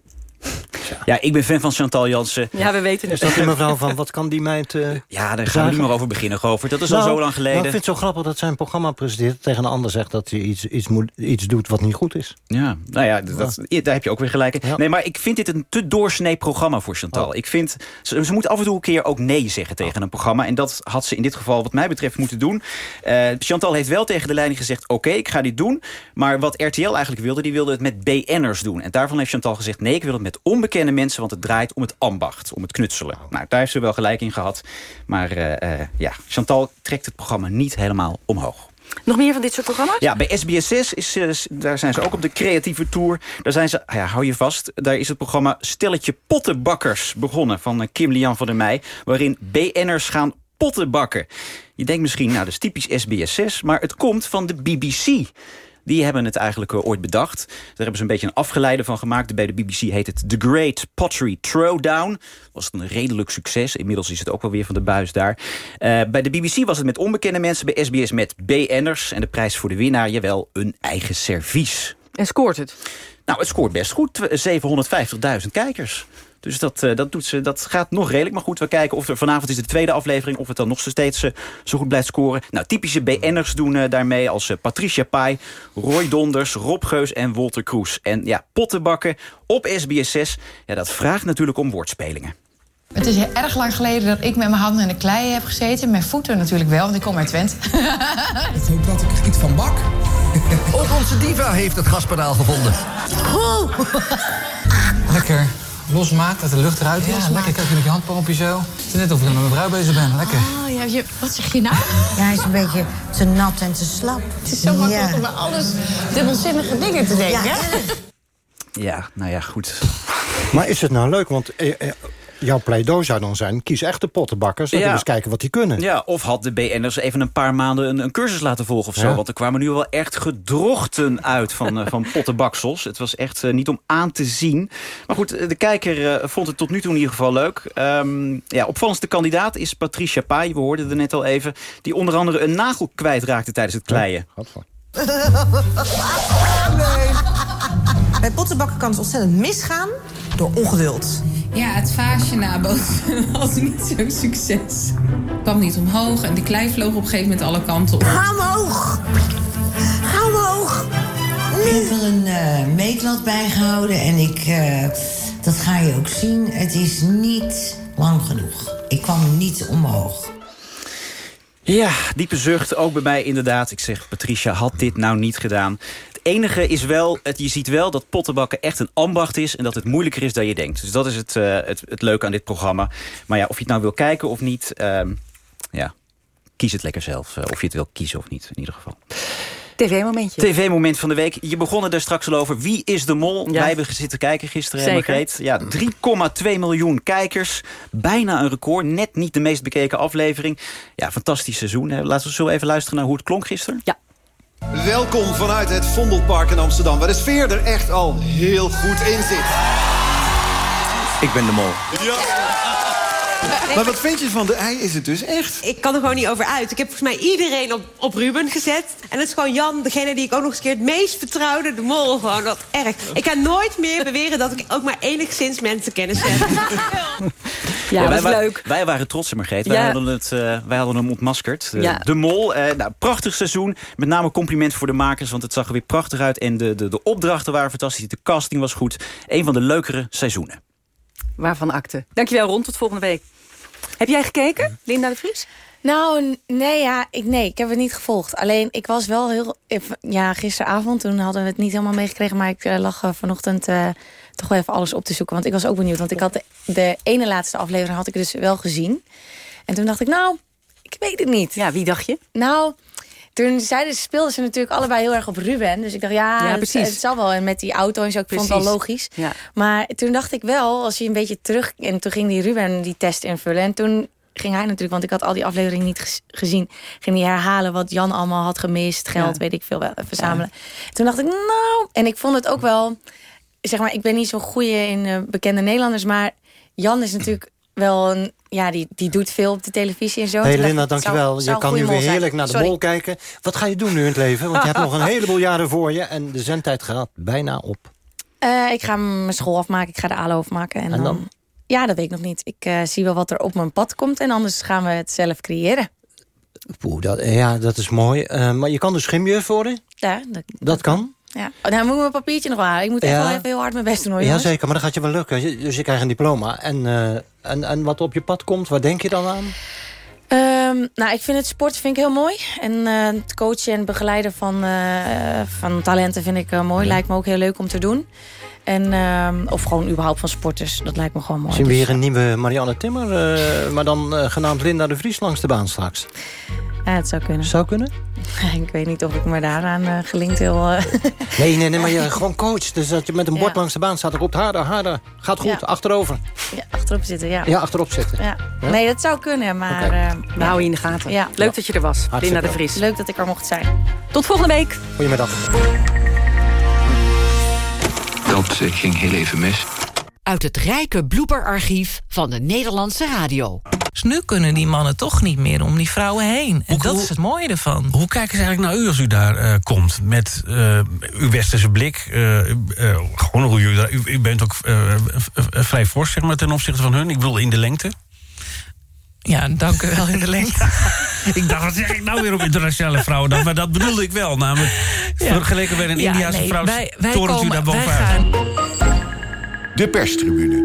Ja, ik ben fan van Chantal Jansen. Ja, we weten Is dat die mevrouw van, wat kan die meid... eh, Ja, daar gaan we niet meer over beginnen, Govert. Dat is al Nou, zo lang geleden. nou, ik vind het zo grappig dat zij een programma presenteert... tegen een ander zegt dat hij iets, iets, moet, iets doet wat niet goed is. Ja, nou ja, dat, daar heb je ook weer gelijk in. Nee, maar ik vind dit een te doorsnee programma voor Chantal. Ik vind, ze, ze moet af en toe een keer ook nee zeggen tegen een programma. En dat had ze in dit geval wat mij betreft moeten doen. Eh, Chantal heeft wel tegen de leiding gezegd... oké, ik ga dit doen. Maar wat RTL eigenlijk wilde, die wilde het met BN'ers doen. En daarvan heeft Chantal gezegd... nee, ik wil het met onbekende mensen... want het draait om het ambacht, om het knutselen. Nou, daar heeft ze wel gelijk in gehad. Maar eh, eh, ja, Chantal trekt het programma niet helemaal omhoog. Nog meer van dit soort programma's? Ja, bij SBS6 is, eh, daar zijn ze ook op de creatieve tour. Daar zijn ze, ja, hou je vast, daar is het programma Stelletje Pottenbakkers begonnen... van Kim Lian van der Meij, waarin BN'ers gaan potten bakken. Je denkt misschien, nou, dat is typisch SBS6, maar het komt van de BBC... Die hebben het eigenlijk eh, ooit bedacht. Daar hebben ze een beetje een afgeleide van gemaakt. Bij de BBC heet het The Great Pottery Throwdown. Was een redelijk succes. Inmiddels is het ook wel weer van de buis daar. Eh, bij de BBC was het met onbekende mensen. Bij SBS met BN'ers. En de prijs voor de winnaar, jawel, een eigen servies. En scoort het? Nou, het scoort best goed. 750.000 kijkers. Dus dat, eh, dat, doet ze, dat gaat nog redelijk. Maar goed, we kijken of er vanavond is de tweede aflevering... of het dan nog steeds eh, zo goed blijft scoren. Nou, typische BN'ers doen eh, daarmee als eh, Patricia Pai... Roy Donders, Rob Geus en Walter Kroes. En ja, pottenbakken op SBS6, ja, dat vraagt natuurlijk om woordspelingen. Het is erg lang geleden dat ik met mijn handen in de klei heb gezeten. Mijn voeten natuurlijk wel, want ik kom uit Twente. [LAUGHS] Ik hoop dat ik iets van bak. Ook onze diva heeft het gaspedaal gevonden. Lekker. Losmaakt, dat de lucht eruit is. lekker, kijk je met je handpompje zo. Het is net of ik met mijn vrouw bezig ben. Lekker. Oh, ja, je, wat zeg je nou? Ja, hij is een beetje te nat en te slap. Het is zo makkelijk om bij alles dubbelzinnige dingen te denken. Ja? Ja, nou ja, goed. Maar is het nou leuk? Want eh, eh, jouw pleidooi zou dan zijn... kies echte pottenbakkers en Ja. eens kijken wat die kunnen. Ja, of had de BN'ers even een paar maanden een, een cursus laten volgen of zo. Ja. Want er kwamen nu wel echt gedrochten uit van, eh, van pottenbaksels. Het was echt eh, niet om aan te zien. Maar goed, de kijker eh, vond het tot nu toe in ieder geval leuk. Ehm, ja, opvallendste kandidaat is Patricia Pai. We hoorden er net al even. Die onder andere een nagel kwijtraakte tijdens het kleien. [LAUGHS] Bij pottenbakken kan het ontzettend misgaan door ongeduld. Ja, het vaasje nabootsen [LAUGHS] was niet zo'n succes. Het kwam niet omhoog en de klei vloog op een gegeven moment alle kanten op. Ga omhoog! Ga omhoog! Ik heb er een eh, meetlat bijgehouden en ik, eh, dat ga je ook zien. Het is niet lang genoeg. Ik kwam niet omhoog. Ja, diepe zucht, ook bij mij inderdaad. Ik zeg, Patricia had dit nou niet gedaan. Het enige is wel, het, je ziet wel dat pottenbakken echt een ambacht is... en dat het moeilijker is dan je denkt. Dus dat is het, eh, het, het leuke aan dit programma. Maar ja, of je het nou wil kijken of niet... ehm, ja, kies het lekker zelf. eh, of je het wil kiezen of niet, in ieder geval. TV-momentje. TV-moment van de week. Je begon er straks al over. Wie is de mol? Wij hebben zitten kijken gisteren. Margreet. Ja, 3,2 miljoen kijkers. Bijna een record. Net niet de meest bekeken aflevering. Ja, fantastisch seizoen. hè. Laten we zo even luisteren naar hoe het klonk gisteren. Ja. Welkom vanuit het Vondelpark in Amsterdam, waar de sfeer er echt al heel goed in zit. Ik ben de mol. Ja. Maar wat vind je van de ei is het dus echt? Ik kan er gewoon niet over uit. Ik heb volgens mij iedereen op, op Ruben gezet. En het is gewoon Jan, degene die ik ook nog eens een keer het meest vertrouwde. De mol, gewoon wat erg. Ik ga nooit meer beweren dat ik ook maar enigszins mensenkennis heb. [LAUGHS] Ja, dat is wij, wa- leuk. Wij waren trots, Margreet. Wij, Ja. hadden het, eh, wij hadden hem ontmaskerd. Eh, Ja. De Mol, eh, nou, prachtig seizoen. Met name compliment voor de makers, want het zag er weer prachtig uit. En de, de, de opdrachten waren fantastisch. De casting was goed. Een van de leukere seizoenen. Waarvan akte. Dankjewel, Ron. Tot volgende week. Heb jij gekeken, Linda de Vries? Nou, nee, ja, ik, nee, ik heb het niet gevolgd. Alleen, ik was wel heel... ik- Ja, gisteravond, toen hadden we het niet helemaal meegekregen... maar ik eh, lag eh, vanochtend eh, toch wel even alles op te zoeken. Want ik was ook benieuwd. Want ik had de, de ene laatste aflevering had ik dus wel gezien. En toen dacht ik, nou, ik weet het niet. Ja, wie dacht je? Nou, toen zeiden, speelden ze natuurlijk allebei heel erg op Ruben. Dus ik dacht, ja, Ja, het, precies. het zal wel. En met die auto en zo, ik vond het wel Precies. logisch. Ja. Maar toen dacht ik wel, als je een beetje terug... En toen ging die Ruben die test invullen. En toen ging hij natuurlijk, want ik had al die afleveringen niet gezien... ging hij herhalen wat Jan allemaal had gemist. Geld, Ja. weet ik veel, wel, verzamelen. Toen dacht ik, nou... En ik vond het ook wel... Zeg maar, ik ben niet zo'n goeie in eh, bekende Nederlanders... maar Jan is natuurlijk wel een... Ja, die, die doet veel op de televisie en zo. Hey Linda, zou- dankjewel. zou Je kan nu weer zijn. heerlijk naar de Sorry. mol kijken. Wat ga je doen nu in het leven? Want je hebt [LAUGHS] nog een heleboel jaren voor je. En de zendtijd gaat bijna op. Eh, ik ga mijn school afmaken. Ik ga de ALO afmaken. En, En dan? dan? Ja, dat weet ik nog niet. Ik eh, zie wel wat er op mijn pad komt. En anders gaan we het zelf creëren. Poeh, dat, ja, dat is mooi. Eh, maar je kan dus gymjuf worden. Ja, dat, Dat kan. Ja. Oh, nou moet ik mijn papiertje nog wel halen. Ik moet echt Ja. wel even heel hard mijn best doen hoor, Ja, jongens. zeker. Maar dat gaat je wel lukken. Dus je krijgt een diploma. En, eh, en, en wat op je pad komt, waar denk je dan aan? Ehm, nou, ik vind het sport vind ik heel mooi. En eh, het coachen en begeleiden van, eh, van talenten vind ik mooi. Lijkt me ook heel leuk om te doen. En, ehm, of gewoon überhaupt van sporters. Dat lijkt me gewoon mooi. Zien we Dus, hier een nieuwe Marianne Timmer, eh, maar dan eh, genaamd Linda de Vries langs de baan straks? Ja, het zou kunnen. Zou kunnen? [LAUGHS] ik weet niet of ik me daaraan eh, gelinkt wil... eh, [LAUGHS] Nee, nee, nee, maar je gewoon coach. Dus dat je met een bord Ja. langs de baan staat, roept harder, harder. Gaat goed, Ja. achterover. ja, achterop zitten, ja. Ja, achterop zitten. Ja. Ja? Nee, dat zou kunnen, maar... Eh, We houden je in de gaten. Ja. Leuk dat je er was, Hartstikke Linda de. Vries. Leuk dat ik er mocht zijn. Tot volgende week. Goedemiddag. Dat ging heel even mis. Uit het rijke blooperarchief van de Nederlandse radio. Dus nu kunnen die mannen toch niet meer om die vrouwen heen. En dat is het mooie ervan. Hoe kijken ze eigenlijk naar u als u daar eh, komt? Met eh, uw westerse blik. eh, eh, gewoon hoe u, u, u bent ook vrij fors zeg maar, ten opzichte van hun. Ik bedoel in de lengte. Ja, dank u wel in de lengte. ik dacht, wat zeg ik nou weer op internationale vrouwendag? Maar dat bedoelde ik wel. Namelijk, vergeleken bij een Ja, Indiase nee, vrouw... wij- wij torent u komen- daar wij bovenuit. gaan- De perstribune.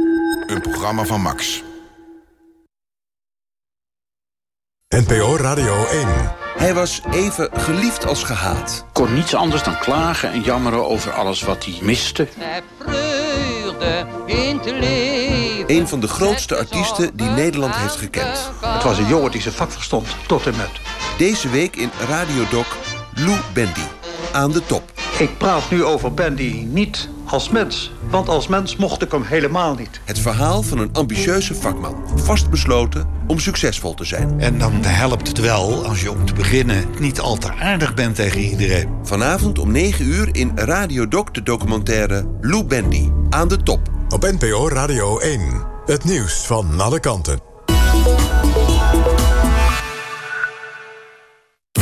Een programma van Max. NPO Radio 1. Hij was even geliefd als gehaat. kon niets anders dan klagen en jammeren over alles wat hij miste. Een van de grootste artiesten die Nederland heeft gekend. Het was een jongen die zijn vak verstond, tot en met. Deze week in Radiodoc Lou Bendy. Aan de top. Ik praat nu over Bandy niet als mens. Want als mens mocht ik hem helemaal niet. Het verhaal van een ambitieuze vakman. Vastbesloten om succesvol te zijn. En dan helpt het wel, als je om te beginnen niet al te aardig bent tegen iedereen. Vanavond om 9 uur in Radiodoc de documentaire Lou Bendy. Aan de top. Op NPO Radio 1. Het nieuws van alle kanten.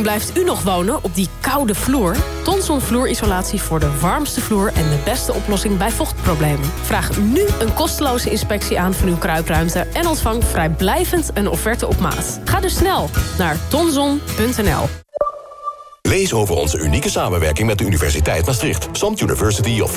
blijft u nog wonen op die koude vloer? Tonson vloerisolatie voor de warmste vloer en de beste oplossing bij vochtproblemen. Vraag nu een kosteloze inspectie aan van uw kruipruimte en ontvang vrijblijvend een offerte op maat. Ga dus snel naar tonson.nl. Lees over onze unieke samenwerking met de Universiteit Maastricht. SOMT University of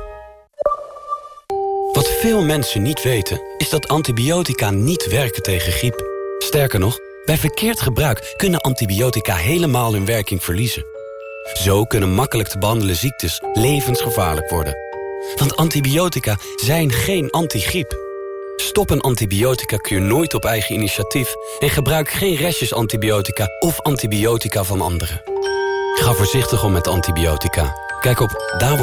Veel mensen niet weten, is dat antibiotica niet werken tegen griep. Sterker nog, bij verkeerd gebruik kunnen antibiotica helemaal hun werking verliezen. Zo kunnen makkelijk te behandelen ziektes levensgevaarlijk worden. Want antibiotica zijn geen antigriep. Stop een antibiotica-kuur nooit op eigen initiatief... en gebruik geen restjes antibiotica of antibiotica van anderen. Ga voorzichtig om met antibiotica. Kijk op daar